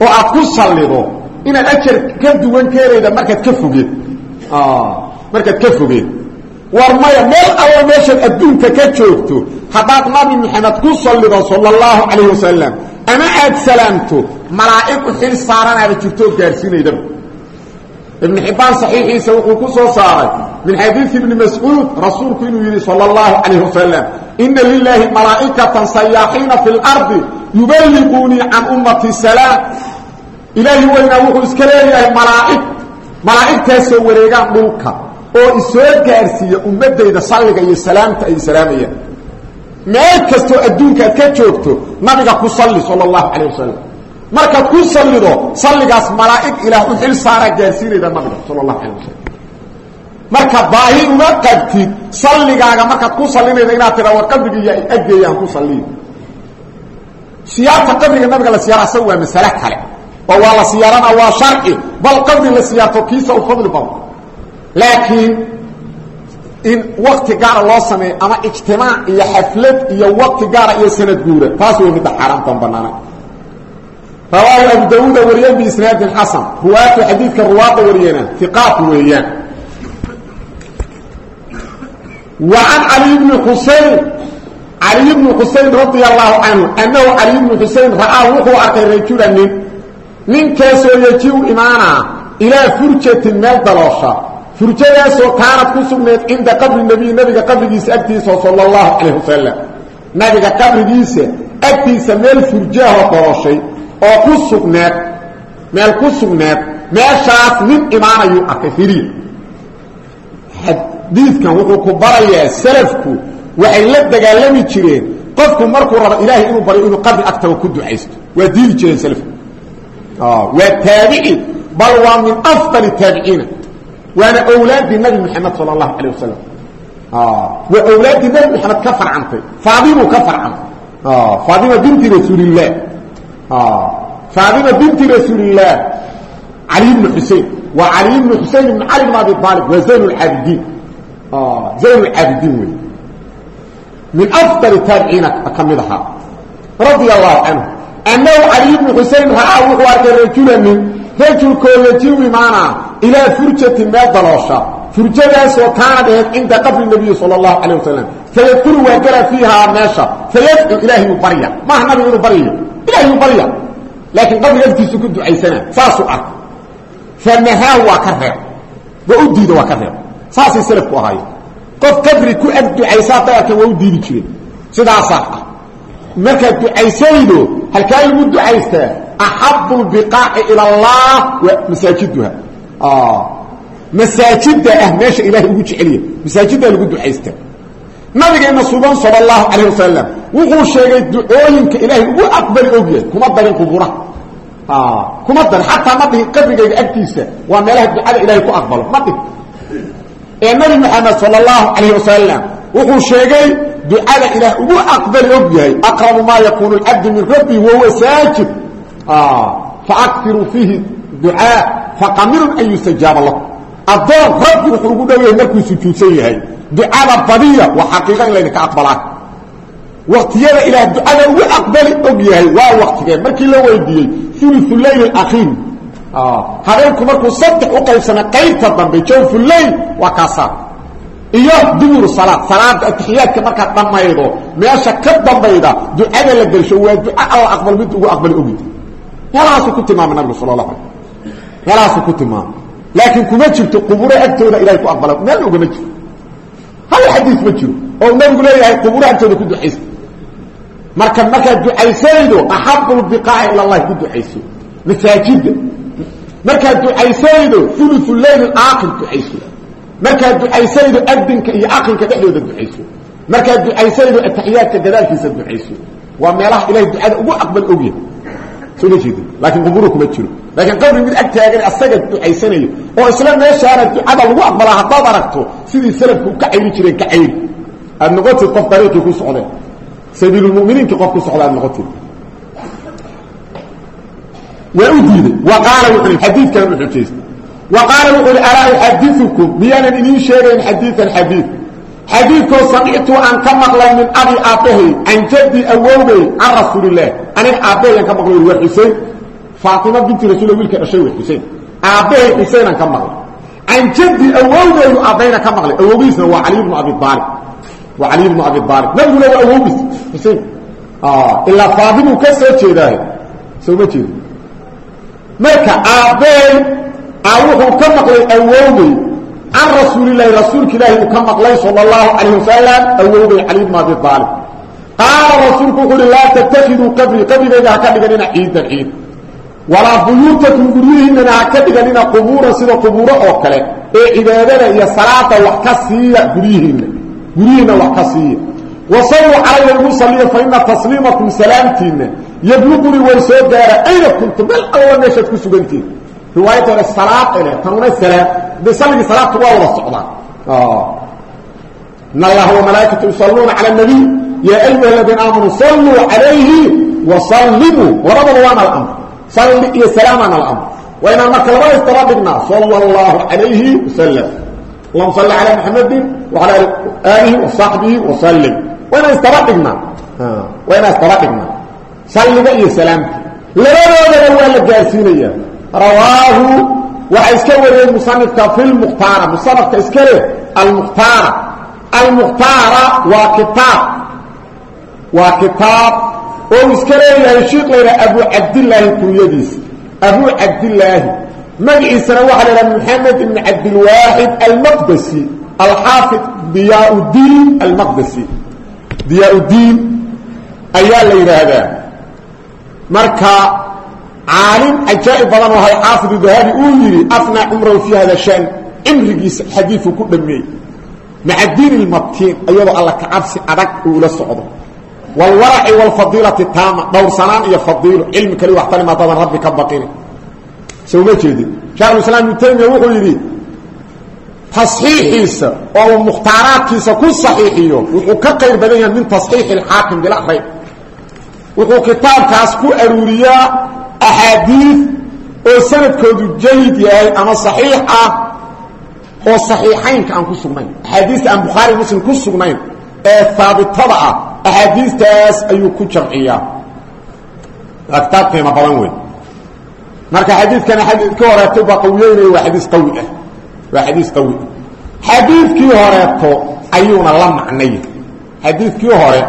oo aad ku sallido inaad ajar ka duwan keenayda markaad ka fogeed markaad ka fogeed war maya meel alla meeshaad adduunka ka joogto haddaad nabi maxamed ku sallido sala allahu calayh wasalam ama aad salaamto malaa'ig u xil saaranaada jirtoo gaarsiinaydaba ibn xibbaan saxiixiisa wuxuu ku soo saaray min xadiidi ibni mascuud rasuulku inuu yidhi sala allahu calayh wasalam ina lilaahi malaa'ikatan sayaaxiina fi lardi yuballiquunii can ummati salaam. Ilaahi weynaa wuxuu iska leeyahay malaa'ig malaa'igtaasoo wareegaan dhulka oo isoo gaarsiiya ummaddayda salliga iyo salaamta ay salaamayaan meel kastoo adduunkaad ka joogto nabiga ku salli sala allahu calayh wasalam markaad ku sallido salligaas malaa'ig ilaah u xil saaraa gaarsiinayda nabiga allahu calayh wasalam marka baahi uma qabtid salligaaga markaad ku sallinayda inaad tidha war qabrigiiyo ay aggeeyaan ku salliya siyaarta qabriga nabiga la siyaara asaga waa masale kale. Oo waa siyaarana waa sharci. Bal qabri la siyaarto kiisa u fadli badan. Laakiin in wakti gaara loo sameeyo ama ijtimaac iyo xaflad iyo wakti gaara iyo sanad guura taas way midda xaaraamtan banaana rawaahu abu dawuuda wariyeen biisnaadin xasan ruwaatu xadiidka ruwaada wariyena iqaat weeyaan. Wa can cali bni xusein caliy bni xusein radia allahu canhu annahu caliy bni xusein ra'aa wuxuu arkay rajula nin ninkaasoo yeji-u imaanaa ilaa furjatin meel daloosha. Furjadaasoo kaanad ku sugnayd cinda qabri nebiy nabiga qabrigiisa agtiisa sala allahu calayh wasalam nabiga qabrigiisa agtiisa meel furjaahoo dalooshay oo ku sugneed meel ku sugneed meeshaas nin imaanayuu arkay firiya xadiidkan wuxuu ku barayaa salafku waxay la dagaalami jireen qofku markuu rabo ilaahay inuu baryo inuu qabri agtago ku ducaysto. Waa diidi jireen salafku. Waa taabici bal waa min afdal taabiciina waana awlaadii nabi maxamed sal allahu calayh wasalam waa awlaaddii nabi maxamed ka farcantay. Faadimuu ka farcantay. Faadima binti rasuulillaah faadima binti rasuulillaah cali bni xusein waa cali bni xusein ibn cali bn abi aalib waa zayn lcaabidiin zayn lcaabidiin wey min afdal taabiciina ka mid ahaa radia allahu canhu annahu cali bni xusein ra'aa wuxuu arkay rajulanin rajulkoo yajiu imaana ilaa furjatin meel daloosha furjadaasoo kaana dhaheed cinda qabri nabiyi sala allahu calayh wasalam fayadkulu waa gala fiihaa meesha fayadcu ilaahiyuu barya maaha nabigu inuu baryayo ilaahiyuu barya laakiin qabriga agtiisu ku ducaysana saasuu arka fanahaahu waa ka reeb. Waa u diido waa ka reeb. Saasay salafku ahaaye qof qabri ku ag ducaysa hadday arkeen waa u diidi jireen sidaasaa ah. Markaad ducaysaydo halkaa lagu ducaystaa axabu lbiqaaci ila allah waa masaajiduha. Masaajida ah meesha ilahay ugu jeceliya. Masaajiddaa lagu ducaystaa nabigeena suban sala allahu calayh wasalam wuxuu sheegay ducooyinka ilaahay ugu aqbali ogyahay kuma darin quburaha kuma darin. Xataa ma dhihin qabrigayga agtiisa waa meelaha ducada ilahay ku aqbalo. Ma dhihin. Ee nabi maxamed sala allahu calayh wasalam wuxuu sheegay ducada ilaah ugu aqbali og yahay aqrabu maa yakuunu lcabdu min rabbi wahuwa saajid. Faakiruu fiihi ducaa faqamirun an yustajaaba lakum addoon rabbi wuxuu ugu dhow yahay markuu sujuudsan yahay ducada badiya waa xaqiiqa in laydinka aqbalaa. Waktiyada ilaah ducada ugu aqbali og yahay waa waktigeen markii la weydiiyey ulu leyl akhiir habeenku markuu saddex u qaybsamay qaybta dambe jawfuleyl waa kaasaa iyo duburu salaad salaada atixiyaadka markaad dhammaydo meesha ka dambayda ducada la gelsho waa duca alla aqbal mid ugu aqbali ogid. Meelahaasuu ku tilmaamay nabigu sal la ala meelahaasuu ku tilmaamay laakiin kuma jirto quburo agtooda ilahay ku aqbala. Meel ugama jiro hal xadiis ma jiro oo nabigu leeyahay qubuuraha agtooda ku ducaysa marka markaad ducaysanaydo axabu lbiqaaci ila allahi ku ducayso. Masaajida markaad ducaysanaydo ulu leyl aakir ducayso. Markaad ducaysanaydo adinka iyo aqinka dhexdooda ducayso. Markaad ducaysanaydo ataxiyaadka gadaalkiisa ducayso. Waa meelaha ilahay ducada ugu aqbal ogyahay. Soo ma jeedin. Laakiin quburu kuma jiro laakiin qabri mid ag taagan asaga ducaysanayo oo isla meeshaana ducada lagu aqbalaa haddaad aragto sidii salafku ka cayri jireen ka cayri aad noqotid qof dariiqii ku socdeen sabiilulmuminiinki qof ku socda aad noqotid. Waa u diiday. Wa qaala wuxuu xadiidkan u xujaystay wa qaala wuxuu hi alaa uxadiukum miyaanan idiin sheegayn xadiian xadiid. Xadiidkoo samictu aan ka maqlay min abi aabbahay can jaddi awowgay can aabbahayan ka maqlay xusein faatima binti rasuul wiilka dhashay wa xusein aabbahay xuseenaan ka maqlay. Can jaddi awowgaynu aabbayna ka maqlay. Awowgiisna waa caliy bnu abi aalib waa caliy bnu abi aalib nabiguna waa awowgiis xusein ilaa faatimuu ka soo jeedaayo soo ma jeedo marka aabbahay a wuxuu ka maqlay awowgay. Can rasuulilahi rasuulka ilaahi uu ka maqlay sal اlahu alayh wasalam awowgay cali bn abi aalib qaala rasuulku wuxuu uhi laa tattakiduu qabrii. Qabrigayga ha ka dhiganina ciidan ciid walaa buyuutakum guryihiinana ha ka dhiganina qubuuran sida qubuuro oo kale ee cibaadada iyo salaada wax ka siiya guryihiinna. Guryihiinna wax ka siiya. Wasalluu calaya igu salliya fa ina tasliimakum salaamtiinna yabluqunii way soo gaara ayna kuntum meel alla meeshaad ku sugantihin riwaayadda hore salaad ele tanuna salaam de salligii salaadtu waa wada socdaan. In allaha wamalaa'ikatu yusalluuna cala nabiy yaa ayuha aladiina aamanuu salluu calayhi wasallimuu labadaba waana alcamr salli iyo salaama nala amr waa inaan marka labada istaba dhignaa sal اllahu alayhi waslm allahuma salli calaa maxamedin wacala aalihi wasaxbihi wasalm waa inaan istaba dhignaa waa inaan istaba dhignaa salliga iyo salaamta labadoodana waa la gaarsiinaya. Rawaahu waxaa iska wariyey musanifka fi lmukhtaara musanafka iska leh almukhtaara. Almukhtaara waa kitaab. Waa kitaab oo iska leeyahay sheikh layidhaha abu cabdillaahi kunyadiisa abu cabdillaahi. Magaciisana waxaa la yidhaha maxamed ibn cabdilwaaxid almaqdasi alxaafid diyaa-udiin almaqdasi diyaa-udiin ayaa la yidhaahdaa marka caalim cajaa'ib badan oo hay xaafidu dahabi uu yidhi afnaa cumrahu fii hada shan cimrigiisa xadiiuu ku dhameeyey maca diin ilmatiin iyadoo alla kacabsi adag uu wlwaraci wlfadiilati taama dhowrsanaan iyo fadiilo cilmi kali wax tani maataadan rabbi ka baqini sowma jeedi shaekhulislaam ibnu taymiya wuxuu yidhi tasxiixiisa oo uu mukhtaaraadkiisa ku saxiixiyo wuxuu ka qayr badan yahay min tasxiixi alxaakim bilrayb wuxuu kitaabkaas ku aruuriyaa axaadiid oo sanadkoodu jayid yahay ama saxiix ah oo saxiixaynka aan ku sugnayn axaadiista aan bukhaari muslim ku sugnayn ee haabitada ah axaadiistaas ayuu ku jamciyaa waa kitaab qiimo badan weyn marka xadiidkana xadiidkii horeeto baa qawiyeynaya waa xadiis qawi ah waa xadiis qawi xadiidkii horeeto ayuuna la macnay xadiidkii hore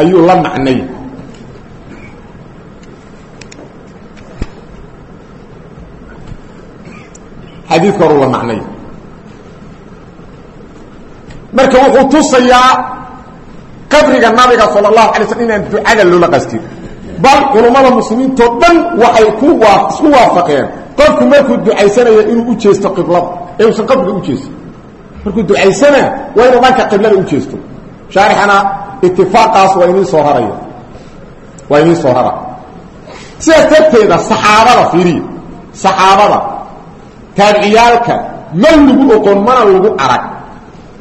ayuu la macnay xadiidka horu la macnay marka wuxuu qabriga nabiga sala allahu alay slm inaan ducada loola qastin bal culummada muslimiintoo dhan waxay ku isku waafaqeen. Qofku markuu ducaysanayo inuu u jeesto qiblada ee uusan qabriga u jeesto. Markuu ducaysanaa waa inuu dhanka qiblada u jeesto. Shaarixana itifaaqaas waa idiin soo haraya. Waa idiin soo hara. Sidaas darteeda saxaabada fiiriya saxaabada taabiciyaalka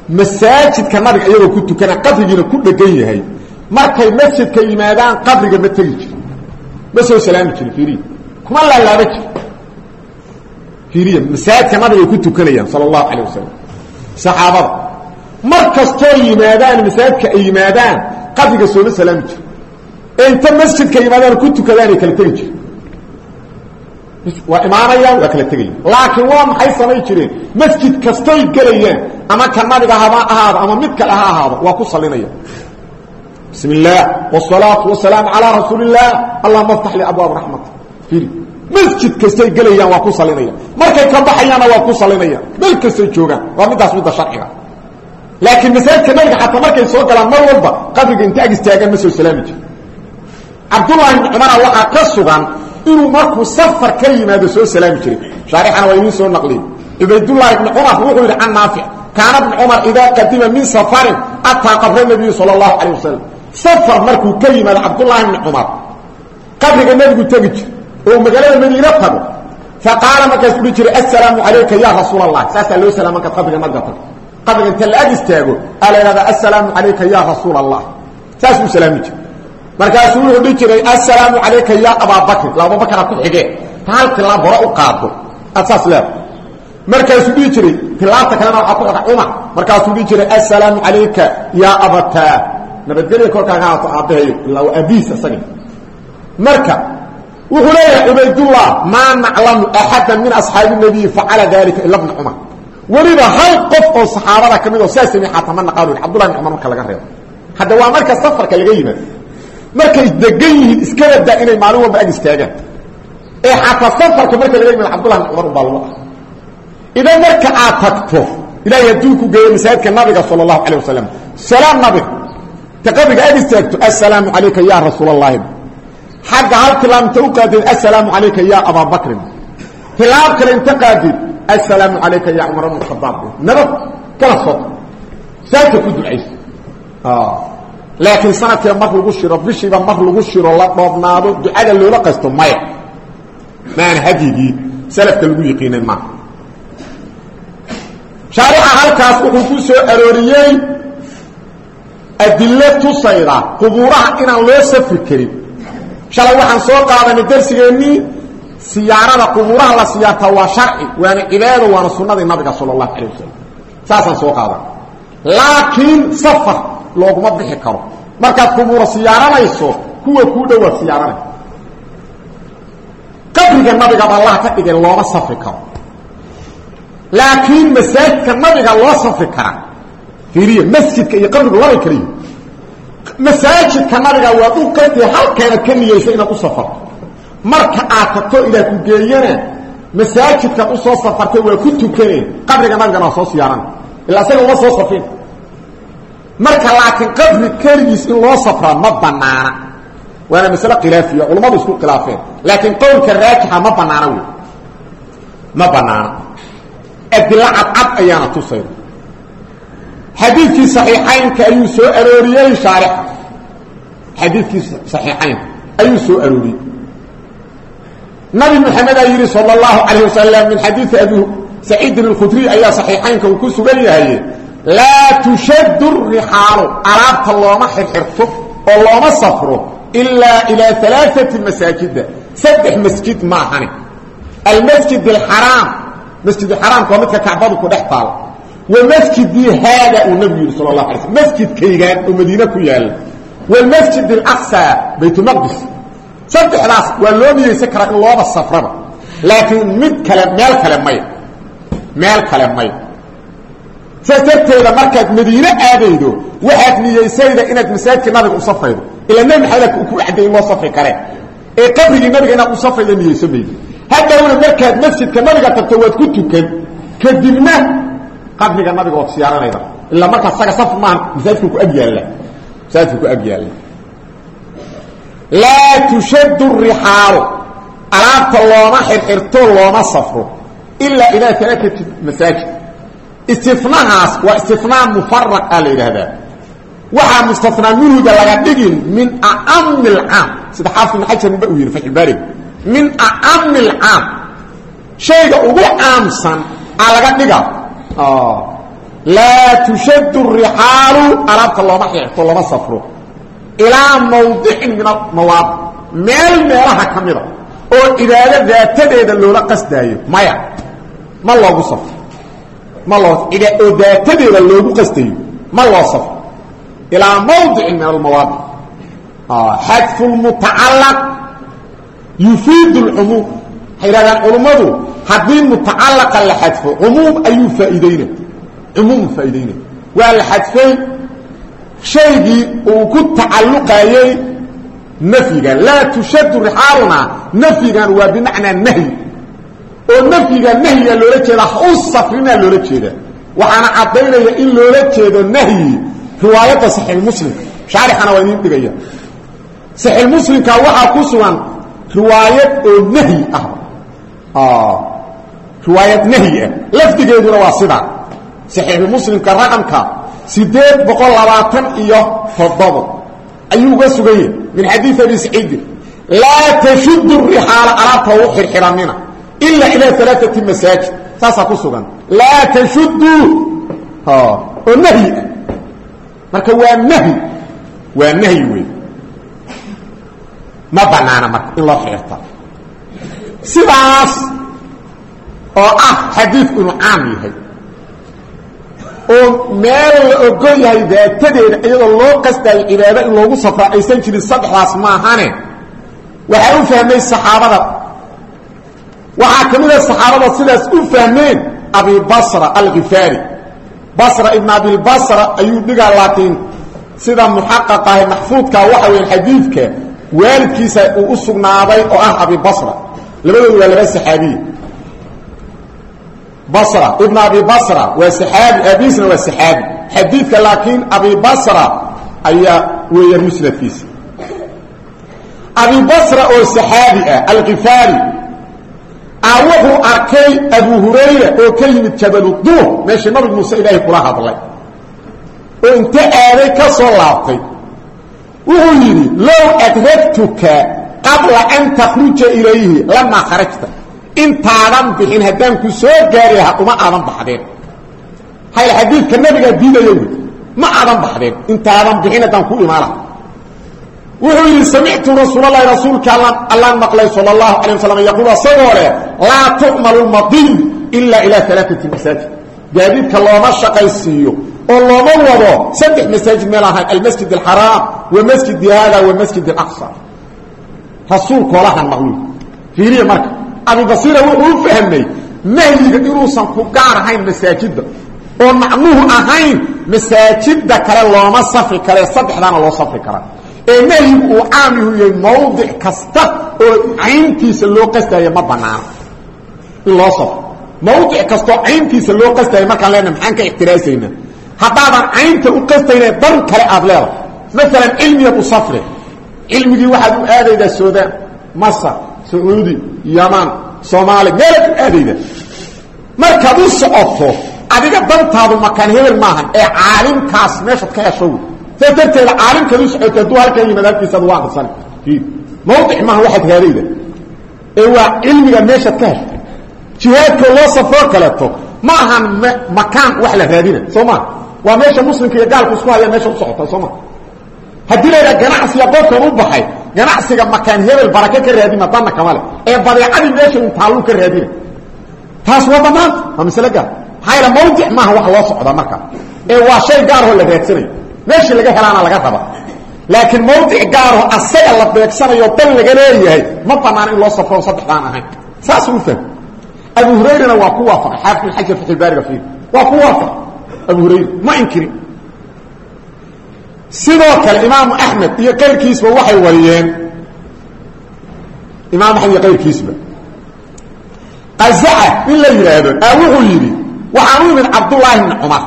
masaajidka nabiga iyagoo ku tukana qabrigiina ku dhegan yahay. Markay masjidka yimaadaan qabriga ma tegi jiri ma soo salaami jiri fiiriya kuma laalaaba jiri fiiriya masaajidka nabiga ay ku tukanayaan sala allahu calayh wasalam saxaabada mar kastoo yimaadaan masaajidka ay yimaadaan qabriga sooma salaami jiri inta masjidka yimaadaan ku tukadaanay kala tegi jiri waa imaanayaan? Waa kala tegayaan. Laakiin waa maxay samay jireen? Masjid kastoy gelayaan ama ka nabiga haba ahaado ama mid kale ha ahaado waa ku salinaya bismi illaah wsalaatu wasalaamu calaa rasuuli illah allahuma aftax li abwaab raxmat iri masjid kastay gelayaan waa ku salinayaan markay ka baxayaanna waa ku salinayaan meel kastay joogaan waa middaas midda sharciga. Laakiin masaajidka nabiga xataa markay soo galaan mar walba qabriga inta ag istaagaan ma soo salaami jiri cabdullaahi bni cumara waxaa ka sugan inuu markuu safar ka yimaado soo salaami jiray. Shaarixana waa idiin soo naqliye cubaydullaahi bni cumar wuxuu yidhi can naafic kaana bni cumar idaa qadima min safarin ataa qabra nabiyi sala allahu calayh wasalam safar markuu ka yimaado cabdullaahi bni cumar qabriga nebigu tegi jir oo magaalada madiine tago. Faqaala markaas udhi jiray assalaamu calayka ya rasuul allah saasaa loo salaam markaad qabriga nabiga tago qabriga inta la ag istaago aa la yidhahdaa assalaamu calayka ya rasuul allah saasuu salaami jir markaasuu wuxuu dhihi jiray assalaamu calayka ya abaabakr la abubakra ku xigee ta hal tilaab hore u qaado. Aad saas leeda markaasuu jiray tilaabta kalena waxaa ku xiga cumar. Markaasuu dhihi jiray assalaamu calayka ya abataa nabadgelya korkaaga haato aabbahayo ilaa abiis isaga marka wuxuu leeyahay cubaydullah maa naclamu axada min asxaabi nabiyi facala dalika ila bna cumar. Weliba hal qof oo saxaabada ka oo saa sami xataa ma naqaalo cabdullah bn cumar hadda waa marka safarka laga yimaado markay degan yihiin iska badaa inay maalin walba ag istaagaan. Ee xataa safarka marka laga yimaado cabdullah ah idan marka aad tagto ilaahay hadduu geeyo masaajidka nabiga sala allahu calay salaam nabiga ta qabriga ag istaagto assalaamu calayka ya rasuul allahi xagga hal tilaab inta u qaadid assalaamu calayka ya abaa bakrin. Tilaab kale inta qaadid assalaamu calayka ya cumar bn khadaab nabad kala soo laakiin sanadkiiba mar lagu shiro bishiiba mar lagu shiro la dhoobnaado ducada loola qasto maya. Maana hadyigii salafka lagu yiqiinay maaha shaarixa halkaas wuxuu ku soo arooriyey adilo tusayda qubuuraha inaan loo safri karin. Shalay waxaan soo qaadanay darsigeennii siyaarada qubuuraha la siyaartaa waa sharci waana cibaado waana sunnadii nabiga sala allahu calay wasalam saasaan soo qaadan laakiin safar looguma bixi karo. Markaad qubuuro siyaaranayso kuwa kuu dhowaad siyaaranay. Qabriga nabigaba allah ka dhigay looma safri karo. Laakiin masaajidka nabiga loo safri karaa. Fiiriya masjidka iyo qabrigu labay kala yihiin masaajidka nabiga waad u qadee halkeenad ka niyeysa inaad u safarto marka aad tagto ilaah ku geeyana masaajidkaad u soo safartay waa ku tukaneen qabriga nabigana waa soo siyaarana ilaa isaga uma soo safrin marka laakin qabri keligiis in loo safraa ma banaana waana masale khilaafiya culammadu isku khilaafeen. Laakiin qowlka raajixa ma banaana wey ma banaana adilla cadcad ayaana tusayna. Xadiidkii saxiixaynka ayuu soo arooriyey shaarixa. Xadiidkii saxiixaynka ayuu soo arooriyey. Nabi moxamedaa yidhi sala اllahu calayh wasalam min xadiidi abi saciidin اlkhudriy ayaa saxiixaynka uu ku sugan yahaye laa tushadu rixaalu alaabta looma xirxirto oo looma safro ilaa ilaa alaaati masaajida saddex masjid maahane almasjid axaraam masjidxaraamka waa midka kacbadu ku dhex taal wa masjidii haada uu nabigu yihi sal la ala sl masjidkaygaan oo madiine ku yaalla wlmasjid alaqsa baytulmaqdis saddexdaas waa loo niyeysan karaa in looba safraba laakiin mid kale meel kale may meel kale may saas darteeda markaad madiine aadaydo waxaad niyeysayda inaad masaajidka nabiga u safraydo ilaa nebi maxamed ku cadday in loo safri karee ee qabrigii nabiga inaad u safrayda niyeysan maydo haddawna markaad masjidka nabiga tagto waad ku tukan kadibna qabriga nabiga waad siyaaranayda. Ilaa markaa saga safr maaha masaajidka ku ag yaalla masaajidka ku ag yaalla laa tushaddu rixaalu. Alaabta looma xirxirto looma safro. Ilaa ilaa alaaati masaajid istinahaas waa istinaa mufaraq a la yidhaahdaa. Waxaa mustanaa minhuga laga dhigin min acami اlcaam sida xaafid ibn xajarba uu yihi faxulbaariga min acami اlcaam shayga ugu caamsan aa laga dhiga. Laa tushaddu rixaalu alaabta looma xirxirto looma safro. Ilaa mawdicin min amawaadic meel meelaha ka mida oo cibaado daatadeeda loola qasdaayo maya. Ma loogu safro ma loo oo daatadeeda loogu qastayo ma loo safro ilaa mawdicin min almawaadic. Xadfu lmutacalaq yufiidu lcumuum waxay yidhahdaan culummadu haddii mutacalaqa la xadfo cumuum ayuu faa'iideyna cumuum faa'iideynay waa la xadfay shaygii uu ku tacalluqayey nafyiga laa tushaddu rixaaluna nafyigan waa bimacnaa nahyi oo nafyiga nahyiga loola jeedaa ha u safrinaa loola jeedaa. Waxaana caddaynaya in loola jeedo nahyi riwaayadda saxiixmuslimka shaarixana waa idiin dhigaya. Saxiixmuslimka waxaa ku sugan riwaayad oo nahyi ah. Riwaayad nahyi ah. Lafdigeeduna waa sidaa saxiixulmuslimka raqamka sideed boqol labaatan iyo toddobo. Ayuu uga sugan yahay min xadiid abi saciidin laa tashudu ila ilaa alaaati masaajid saasaa ku sugan laa tashudu oo nahyi ah marka waa nahyi waa nahyi wey ma banaana marka in loo xirta sidaas oo ah xadiidku inuu caam yahay oo meel la ogol yahay daatadeeda iyadoo loo qasdayo cibaado in loogu safraa aysan jirin saddexdaas maahane waxaa u fahmay saxaabada waxaa ka mida saxaabada sidaas u fahmeen abi basra alkifaari basra ibn abilbasra ayuu dhigaa laakiin sida muxaqaqaah maxfuudka waxa weya xadiidka waalidkiisa uu u sugnaaday oo ah abi basra. Labadoodu waa laba saxaabiye basra ibn abi basra waa saxaabi aabiisna waa saxaabi. Xadiidka laakiin abi basra ayaa weeya musnadkiisa. Abi basra oo saxaabi ah ah wuxuu arkay abu hurayra oo ka yimid jabaluduur meeshii nabi muuse ilaahay kula hadlay. Oo inta aaday ka soo laabtay. Wuxuu yidhi low adragtuka qabla an takhruja ilayhi lamaa kharajta. Intaadan bixin haddaan ku soo gaari lahaa uma aadan baxdeen. Hayl xadiidka nabigaa diidaya wy ma aadan baxdeen. Intaadan bixin wuxuu yidhi samictu rasuulalahi rasuulka allaan maqlay sal اlahu alay waslam yaquul asagoo leh laa tucmalu lmadiin ila ilaa alaaati masaajid gaadiidka looma shaqaysiiyo oo looma wado saddex masaajid meel ahayn almasjid alxaraam wa masjidi hada wa masjid alaqsa. Rasuulkoolahan maqluul fiiriya marka abibasiira wuxuu u fahmay nahyiga inuusan ku gaar ahayn masaajidda oo macnuhu ahayn masaajidda kale looma safri kare saddexdaana loo safri karaa ee nahyigu uu caam yahay mawdic kasta oo cayntiisa loo qastaayo ma banaano. In loo safro mawdic kastoo cayntiisa loo qastaayo markaan leenahay maxaan ka ixtiraasaynaa haddaadan caynta u qastayna dan kale aad leedahay. Maalan cilmiyaad u safri cilmigii waxaad u aadaydaa suudaan masar sacuudi yaman soomaaliya meelaad u aadayda markaad u socoto adiga dantaadu makaan hebel maahan ee caalimkaas saas darteeda caalimkaad u socota hadduu halkan yimaad halkiisaad waa aqrisan mawdic maaha waxaad raadayda ee waa cilmiga meeshaad ka hesho jihaadka loo safroo kaleeto ma ahan makaan wax la raadina soo maa waa meesha muslimka iyo gaalku isku haya meesha u socota soo maa haddii laydhaha ganacsiga qofkan u baxay ganacsiga makaan hebel barake ka raadima danna kama le ee badeecadii meesha un taalluu ka raadina taas waa banaanta waa masle gaar? Maxaa yaele mawdic maaha meeshii laga helaana laga raba. Laakiin mawdic gaaroo asaga la beegsanayo dan laga leeyahay ma banaana in loo safro saddexdaan ahayn. Saas u fahm abu hurayrana waa ku waafaqay xaafid xajar faxilbaariga fiir waa ku waafaqay abu hurayra. Ma inkirin sidoo kale imaamu axmed iyo qayrkiisba waxay wariyeen. Imaam axmed iyo qayrkiisba. Qazaca in la yidhaahdo aa wuxuu yidhi waxaan u imid cabdullaahi bni cumar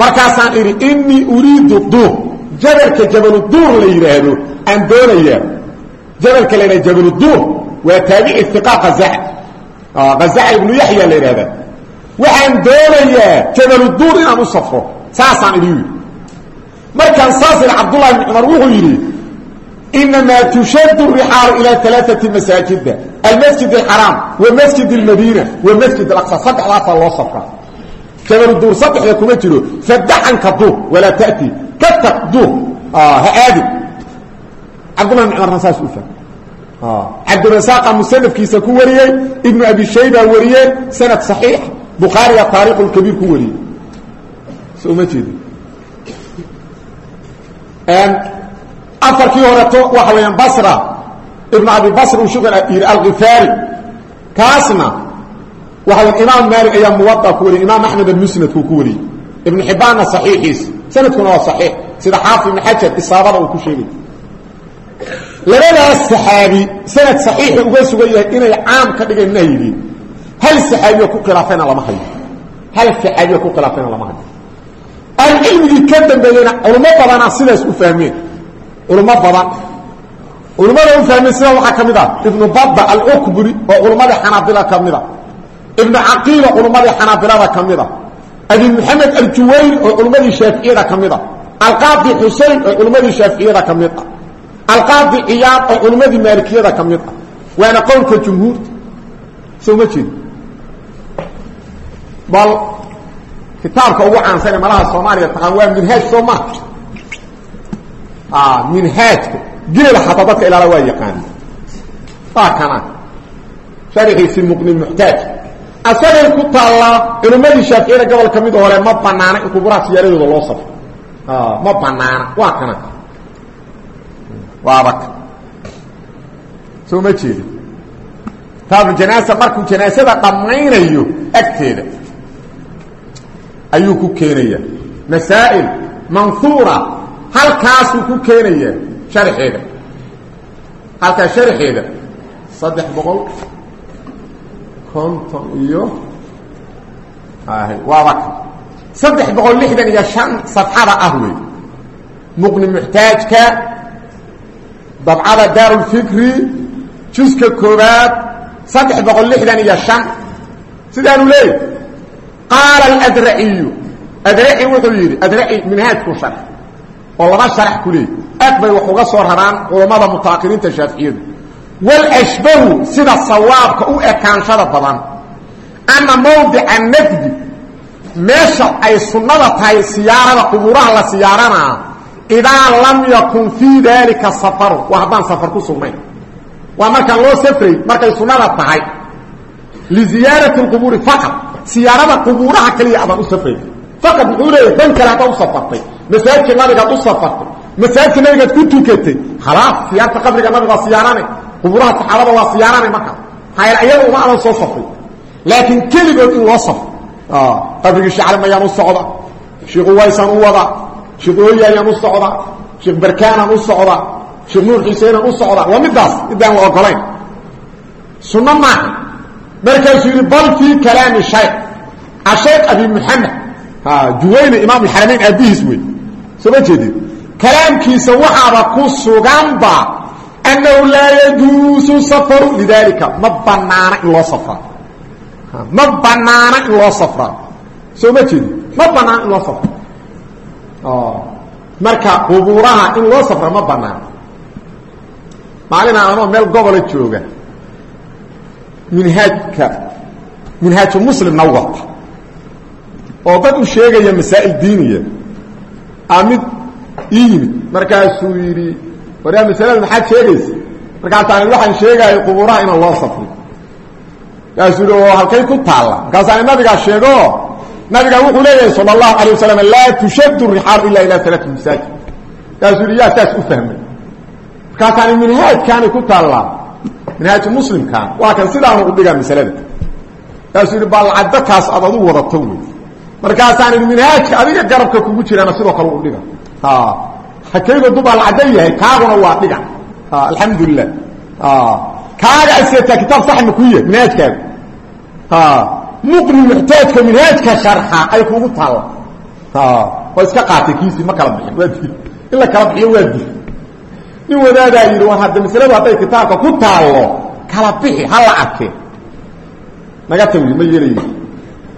markaasaan idhi inii uriidu duur. Jabalka jabaluduur la yidhaahdo aan doonayaa. Jabalka la yidhahdo jabaluduur waa taabici iqa qazaca qazaca ibnu yaxya la yidhahdaa waxaan doonayaa jabaluduur inaan u safro. Saasaan idhi markaan saas idhi cabdullahi cumar wuxuu yidhi inamaa tushadu rixaalu ilaa alaaati masaajida almasjid alxaraam wa masjid almadiina wa masjid alaqsa saddexdaasaa loo jabaluduur saddexda kuma jiro. Fadaxanka duur walaa tati. Ka tag duur. Ha aadi. Cabdullahi bni cumarna saas u fahmay. Cabdirasaaqa musanafkiisa ku wariyey ibnu abi shayba wariyey sanad saxiix bukhaariga taariikh lkabiir ku wariyey. So uma jeedi. Afarkii horeto waxa weeyaan basra. Ibnu abi basr uu shukr yidhi alkifaari kaasna weya imaam maalik ayaa muwada ku wariyey imaam axmed almusnadku ku wariyey ibnu xibbaanna saxiixiisa sanadkuna waa saxiix. Sida xaafid ibn xajar isaabada uu ku sheegay. Labadaas saxaabi sanad saxiixa uga sugan yahay inay caam ka dhigeen nahyigii hal saxaabiyo ku khilaafayna lama hayo. Hal saxaabiya ku khilaafayna lama hayo. Ahlucilmigii ka dambeeyeyna culimo badana sidaas u fahmeen culimo badan. Culimmada u fahmeen sidaa waxaa ka mid ah ibnu badda alcukburi oo culummadii xanaabila ka mid a ibnu caqiila culummadii xanaabilada ka mid a. Abi maxamed aljuwayri oo culummadii shaaficiyada ka mid a. Alqaadi xusein oo culummadii shaaficiyada ka mid ah alqaadi ciyaad oo culummadii maalikiyada ka mid ah waana qowlka jumhuurta. Soo ma jeed bal kitaabka ugu caansane malaha soomaaliya taqaan waa minhaaj soo maa minhaajka. Geela dadka ilaala waa yaqaana waa asagay ku taallaa culimmadii shaaficiyada gobol ka mid hore ma banaana in kuburaha siyaaradooda loo safro. Ma banaana waa kana waaba soo ma jeeda kitaabu janaasa markuu janaasada dhammaynayo agteeda ayuu ku keenaya masaa'il manhuura halkaasuu ku keenaya sharxeeda halkaa sharxeeda saddex boqol konton iyo waaba ka saddex boqol lixdan iyo shan safxada ah wey muqni muxtaajka dabcada daarulfikri juska koobaad saddex boqol lixdan iyo shan. Sidaanu leey qaala aladraciyu. Adraci wuxuu yidhi adraci minhaajku sharx oo laba sharax ku aad bay wax uga soo raraan culammada mutaakiriinta shaaficiyadu walashbahu sida sawaabka u ekaanshada badan ana mawdica nafdi meesha ay sunnada tahay siyaarada qubuuraha la siyaaranaa idaa lam yakun fii daalika safaru waa haddaan safar ku sugnayn waa markaan loo safray markay sunnada tahay liziyaarati اqubuuri faqad siyaarada qubuuraha kaliya adaan u safray faqad muxuu leeyahy dan kale haddaad u safartay masaajidka nabigaad u safartay masaajidka nabigaad ku tukatay khalaas siyaarta qabriga nabiga waa siyaarane qubuuraha saxaabada waa siyaarane marka. Hayl ayada uma adan soo safray laakiin keligood in loo safro. Qabrigii shacli mayaan u socda. Sheekh uwaysaan u wada. Sheekh ooyaayaan u socda. Sheekh barkaanaan u socda. Sheekh nuur xuseenaan u socda. Waa midaas midaan la ogolayn sunno maaha markaasuu yidhi bal fii kalaami shay asheekh abi muxamed juwayne imaam alxaramayn aabbihiis wey soo ma jeedid kalaamkiisa waxaaba ku suganba annahu laa yajuusu safaru lidaalika ma banaana in loo safraa ma banaana in loo safraa soo ma jeedid ma banaana in loo safra marka qubuuraha in loo safra ma banaana maalinaa anoo meel gobola jooga minhaajka minhaaju muslimna wata oo dad u sheegaya masaa'il diiniya a mid markaasuu yidhi waryaa masalada maxaad sheegaysa? Markaasaan waxaan sheegaayo qubuuraha inaan loo safrin. Markaasuu yidhi oo halkay ku taalla. Markaasaan nabigaa sheego nabigaa wuxuu leeyahay sala allahu alay wasalam laa tushaddu rixaalu ila ilaa alaati masaajid. Markaasuu yidhi yaa saas u fahmay. Markaasaan minhaajkaanay ku taallaa minhaaju muslimkaan waa kan sidaanu u dhigaa masalada. Markaasuu yidhi baalcadakaas aad adu wadato wey markaasaan idhi minhaajka adiga garabka kugu jiraana sidoo kale u hakayga dubaal cadda yahay kaaguna waa dhiga alxamdulilah kaaga aseetaa kitaab saxma ku yahay minhaajkaaga muqni muxtaajka minhaajka sharxa ay kugu taalla waa iska qaatay kiisii ma kala bixin waa dil in la kala bixiyo waa dil nin wadaadaa yidhi war hadda masaladu hadday kitaabka ku taallo kala bixi ha la arkeen naga tagi ma yeelayi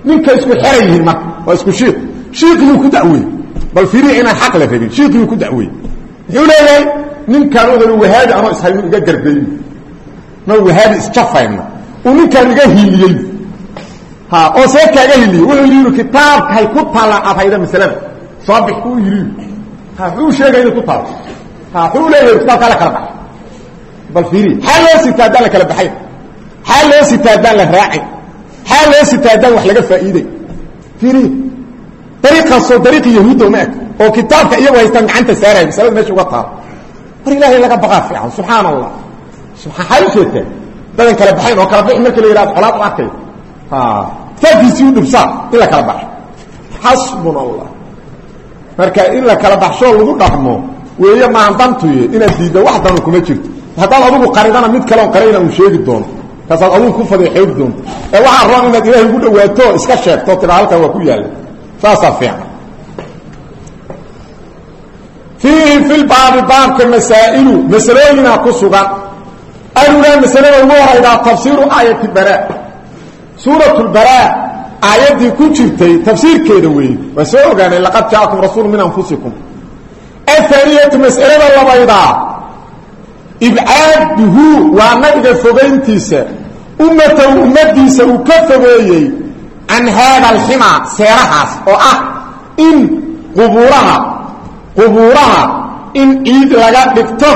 ninka isku xeran yihiin marka waa isku shiik shiiqiyuu ku dacwey bal firi inaan xaq la rabin shiiqiyuu ku dacwey muxuu leeyahay ninkaan odan wahaabi anoo ishaynu iga gardayn ma wahaabi isjafayna uu ninkaan iga hiiliyey ha oo see kaaga hiiliyey wuxuu yidhi kitaabka hay ku taalla aad hayda masalada soo bix uu yidhi ha wuxuu sheegay inay ku taalo ha wuxuu leeyahay kitaabkaa la kala baxay bal firi xaa loo sita haddaan la kala baxayn xaa loo sita haddaan la raacin xaa loo sita haddaan wax laga faa'iiday firi dariiqaasoo dariiqi yahuudda uma eg oo kitaabka iyagu haystaan gacanta saaraya masalada meesha uga taalo war ilaahay laga baqaa fiican subxaan allah xaa u jeetaa dadan kala baxayn oo kala bixi marka la yihahdo xolaad u arkay. Kitaabkiisii u dhibsaa in la kala baxo. Xasbuna allah marka in la kala baxshoo lagu dhaqmo weeye maahan dantuye inaad diidda wax danu kuma jirto. Haddaad adugu qaridana mid kaleon qarayna uu sheegi doono kaasaad adugu ku fadeexoori doonta ee waxaa roon inaad ilaahay ugu dhawaato iska sheegto tira halkan waa ku yaalla saasaa fiican. Fiihi fi lbaabi baabka masaa'ilu masalooyinaa ku sugan. Alulaa masalada ugu horaydaa tafsiiru aayati bara. Suurat lbaraa aayaddii ku jirtay tafsiirkeeda weeye. Waa soo ogaanay laqad jaakum rasuulu min anfusikum. Ahaaniyatu mas'alada labaydaa ibcaaduhu waa nabiga fogayntiisa ummatahu ummadiisa uu ka fogeeyey can haada alximaa seerahaas oo ah in qubuuraha qubuuraha in ciid laga dhigto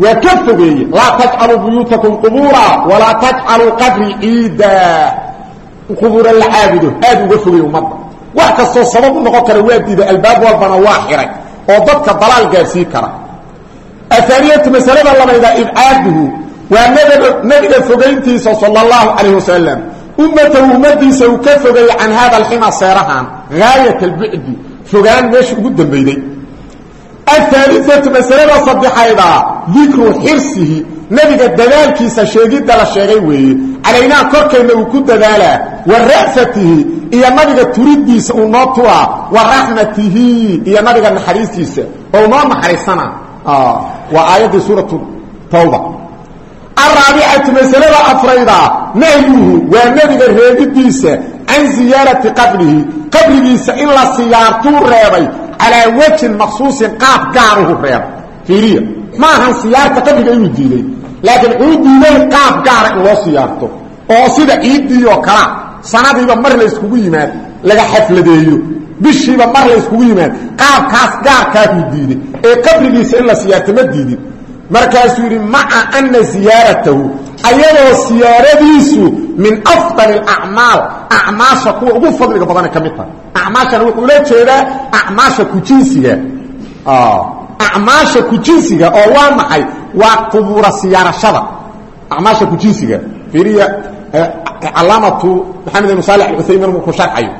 waa ka fogeeye. Laa tajcaluu buyuutakum qubuura walaa tajcaluu qabri ciida. Qubuura la caabudo aad uga fogey ummadda. Wax kastoo sabab u noqon kara waa diiday albaab walbana waa xiray oo dadka dalaal gaarsii kara. Ahaaniyatu masalada labaydaa ibcaaduhu waa nabiga fogayntiisa sal اllahu calayh wasalam ummatahu ummadiisa uu ka fogeeyey can hada alxima seerahan gaayat albicdi fogaan meesha ugu dambeyday ahaaliatu masalada saddexaydaa dikru xirsihi nebiga dadaalkiisa sheegidda la sheegay weeye. Calaynaa korkeenna uu ku dadaalaa wa ra'fatihi iyo nabiga turidiisa uu noo turaa wa raxmatihi iyo nabiga naxariistiisa oo noo naxariisana. Waa aayaddii araabicatu masalada afraydaa nahyuhu waa nebiga reebidiisa can ziyaarati qabrihi qabrigiisa in la siyaartuu reebay calaa wejin maksuusin qaab gaaruhu reebay. Fiiriya ma ahan siyaarta qabriga inuu diiday laakiin wuxuu diiday qaab gaara in loo siyaarto oo sida ciiddii oo kala sanadiiba mar la yskugu yimaad laga xafladeeyo bishiiba mar la yskugu yimaad qaabkaas gaarkaasuu diiday ee qabrigiisa in la siyaarto ma diidin markaasuu yidhi maca ana ziyaaratahu. Ayadoo siyaaradiisu min afdal acmaal acmaasha kuwa ugu fadliga badana ka mid tahay. Acmaashana wuxuu la jeedaa acmaasha kujinsiga acmaasha kujinsiga oo waa maxay? Waa qubuura siyaarashada. Acmaasha kujinsiga fiiriya calaamatu maxamed ibn saalex alcuthaymin markuu sharxayo.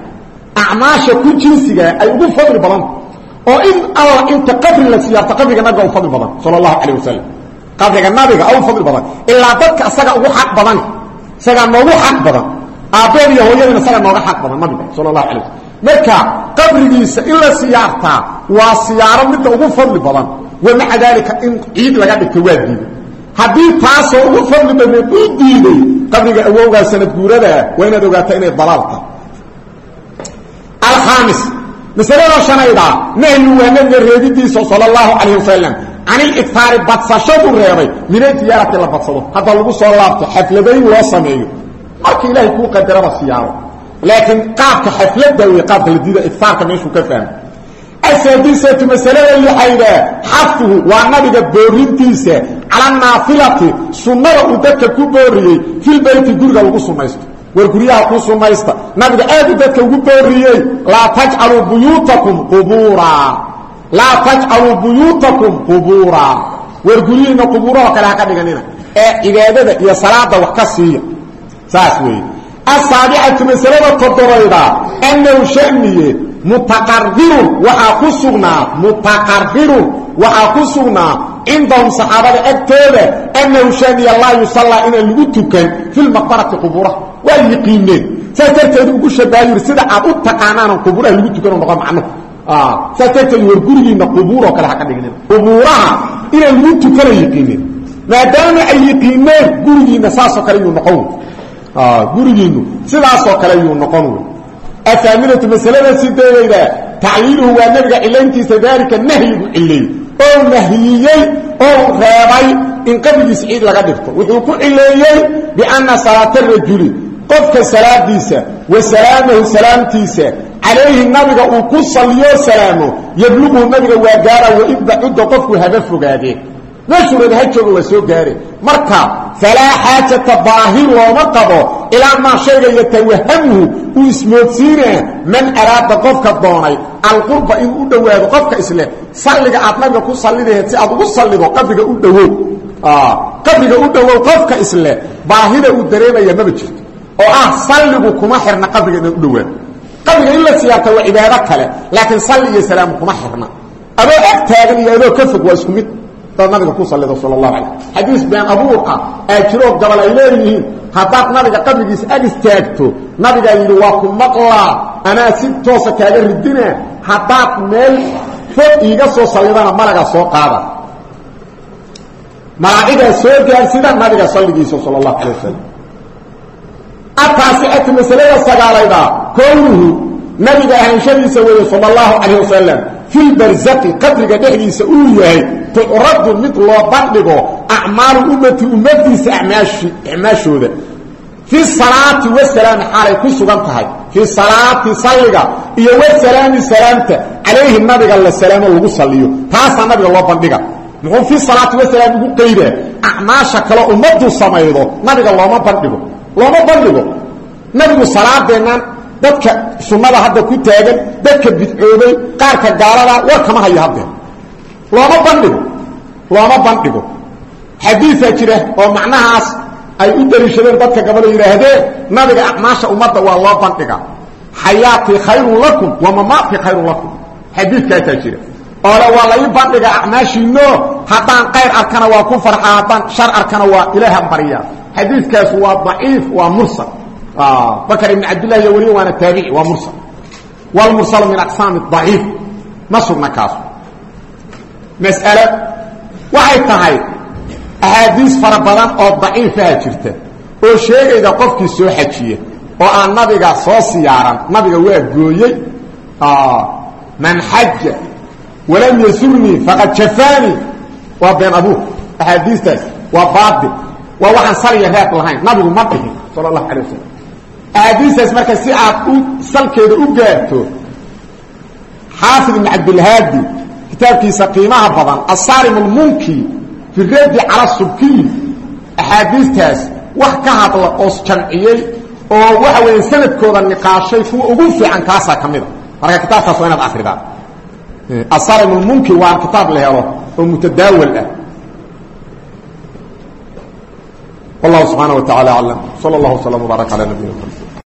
Acmaasha ku jinsiga ay ugu fadli badanta oo in alla inta qabri la siyaarto qabriga nabiga u fadli badan sal calayh wasalam qabriga nabiga u fadli badan. Ilaa dadka isaga ugu xaq badan. Isagaa noogu xaq badan. Aabbeed iyo hooyadina isaga nooga xaq badan nabiga sal alay wasalam marka qabrigiisa in la siyaartaa waa siyaaro midda ugu fadli badan. Wa maca daalika in ciid laga dhigto waa diiday haddii taasoo ugu fadli badneed uu diiday qabriga awowgaa sanad guuradaa waa inaad ogaataa inay dalaal tahay alkhaamis masalada shanaydaa nahyu waa nabiga reebidiisa sal allahu calayh wasalam can iligtaari badsashadu reebay mina ziyaarati la badsado. Hadda lagu soo laabto xafladayn loo sameeyo. Marka ilaahay kuu qadaraba siyaaro laakiin qaabka xaflada wey qaabka la diida igtaarka meeshuu ka fahmay asaadisatu masalada lixayda xafuhu waa nabiga boorintiisa cala naafilati sunnada uu dadka ku booriyey filbeyti guriga lagu sunnaysto war guryaha ku sunnaysta nabiga aad u dadka ugu booriyey laa tajcaluu buyuutakum qubuura. Laa tajcaluu buyuutakum qubuura. War guryihiina ha ka dhiganina. Ee cibaadada iyo salaada wax ka siiya. Saas weeye. Asaabicatu masalada toddobayda annahu shaniye mutaqarirun waxaa ku sugnaa mutaqarirun waxaa ku sugnaa cindahum saxaabada agtooda annahu shaniya laa yusallaa inaan lagu tukan fi lmaqbarati qubuuraha waa yiqiineen. Saas darteedu ugu shabaha yuri sida aad u taqaanaanan qubuuraha lagu tukano noqon macnuhu saas darteedu war gurigiina qubuuroo kale ha ka dhignina qubuuraha inaan lagu tukana yiqiineen. Maadaama ay yiqiineen gurigiina saasoo kale yuu noqon. Gurigiinu sidaasoo kale yuu noqon. wey afaaminatu masalada sideedayda tacliiluhu waa nabiga cilayntiisa daalika nahyigu cileey oo nahyiyey oo reebay in qabrigiisa ciid laga dhigto. Wuxuu ku cileeyey bianna salaata rajuli qofka salaadiisa wa salaamahu salaamtiisa. Calayhi nabiga uu ku saliyo salaamo yabluguhu nabiga waa gaara waidbacudda qofku haba fogaadee meeshuurada ha jooga waa soo gaare marka falaa xaajata baahi looma qabo ilaa maa shayga yatawahamuhu uu ismoodsiinaa man araada qofka doonay. Alqurba inuu u dhowaado qofka isleh. Salliga aad nabiga ku sallidaheed si aad ugu sallido qabriga u dhowow. Qabriga u dhowow qofka isleh baahida uu dareemaya maba jirto. Oo ah salligu kuma xirna qabriga inaad u dhowaado. Qabriga in la waa cibaado kale laakiin salli iyo salaamu kuma xirna. Adoo ag taagan iyo adoo ka fog waa isku hadaad nabiga ku salido sal اlahu alay xadiis been abuur ah aa jiroo gabal ay leeyihiin haddaad nabiga qabrigiisa ag istaagto nabigaa yidhi waa ku maqlaa anaa si toosa kaaga ridina haddaad meel fog iiga soo sallidana malagaa soo qaada. Malaa'igaa soo gaarsida nabiga salligiisa sal اlahu alay wasalam ataasicatu masalada sagaalayda nabiga ahaanshadiisa weeye sal اllahu calayh wasalam fi lbarzaqi qabriga dhexdiisa uu yahay tucradu mid loo bandhigo acmaalu ummati ummadiisa acmaashooda. Fi salaati wasalaami xaalay ku sugan tahay. Fi salaati salliga iyo wasalaami salaamta calayhi nabiga la salaamo lagu saliyo taasaa nabiga loo bandhiga. Muxuu fi salaati wasalaam ugu qaydaa acmaasha kale ummaddu samaydo nabiga looma bandhigo. Looma bandhigo. Nabigu salaadeennan dadka sunnada hadda ku taagan dadka bidcoobay qaarka gaalada war kama hayo haddee looma bandhigo. Looma bandhigo. Xadiiaa jira oo macnahaas ay u daliishadeen dadka gabalo yidhaahdeen nabiga acmaasha ummadda waa loo bandhiga. Xayaatii khayrun lakum wa mamaatii khayrun lakum. Xadiikaasaa jira. Oole waa lai bandhiga acmaashiino haddaan qayr arkana waa ku farxa haddaan shar arkana waa ilaaha barya xadiikaas waa daciif waa mursal bakr ibn cabdillahi iyo weliya waana taabici waa mursal wlmursalu min aqsaami daciif ma sugna kaasu mas'ale waxay tahay axaadiis fara badan oo daciifaha jirta oo sheegayda qofkii soo xajiya oo aan nabiga soo siyaaran nabiga waa gooyey man xaja walam yasurni faqad jafaani waa been abuur axaadiistaas waa baatil waa waxaan saliya reeb lahayn nabigu ma dhihin sal اlahu alay wasalam axaadiistaas marka si aad u salkeeda u gaarto xaafid ibn cabdilhaadi kitaabkiisa qiimaha badan asaarim اlmunki fi raddi cala subkiy axaadiistaas wax ka hadla oo jamciyey oo waxa weeye sanadkooda niqaashay kuwa ugu fiican kaasaa ka mida marka kitaabkaas waa inaad akridaan asaarim اlmunki waa kitaab la helo oo mutadaawal ah والله سبحانه وتعالى أعلم صلى الله وسلم وبارك على نبينا محمد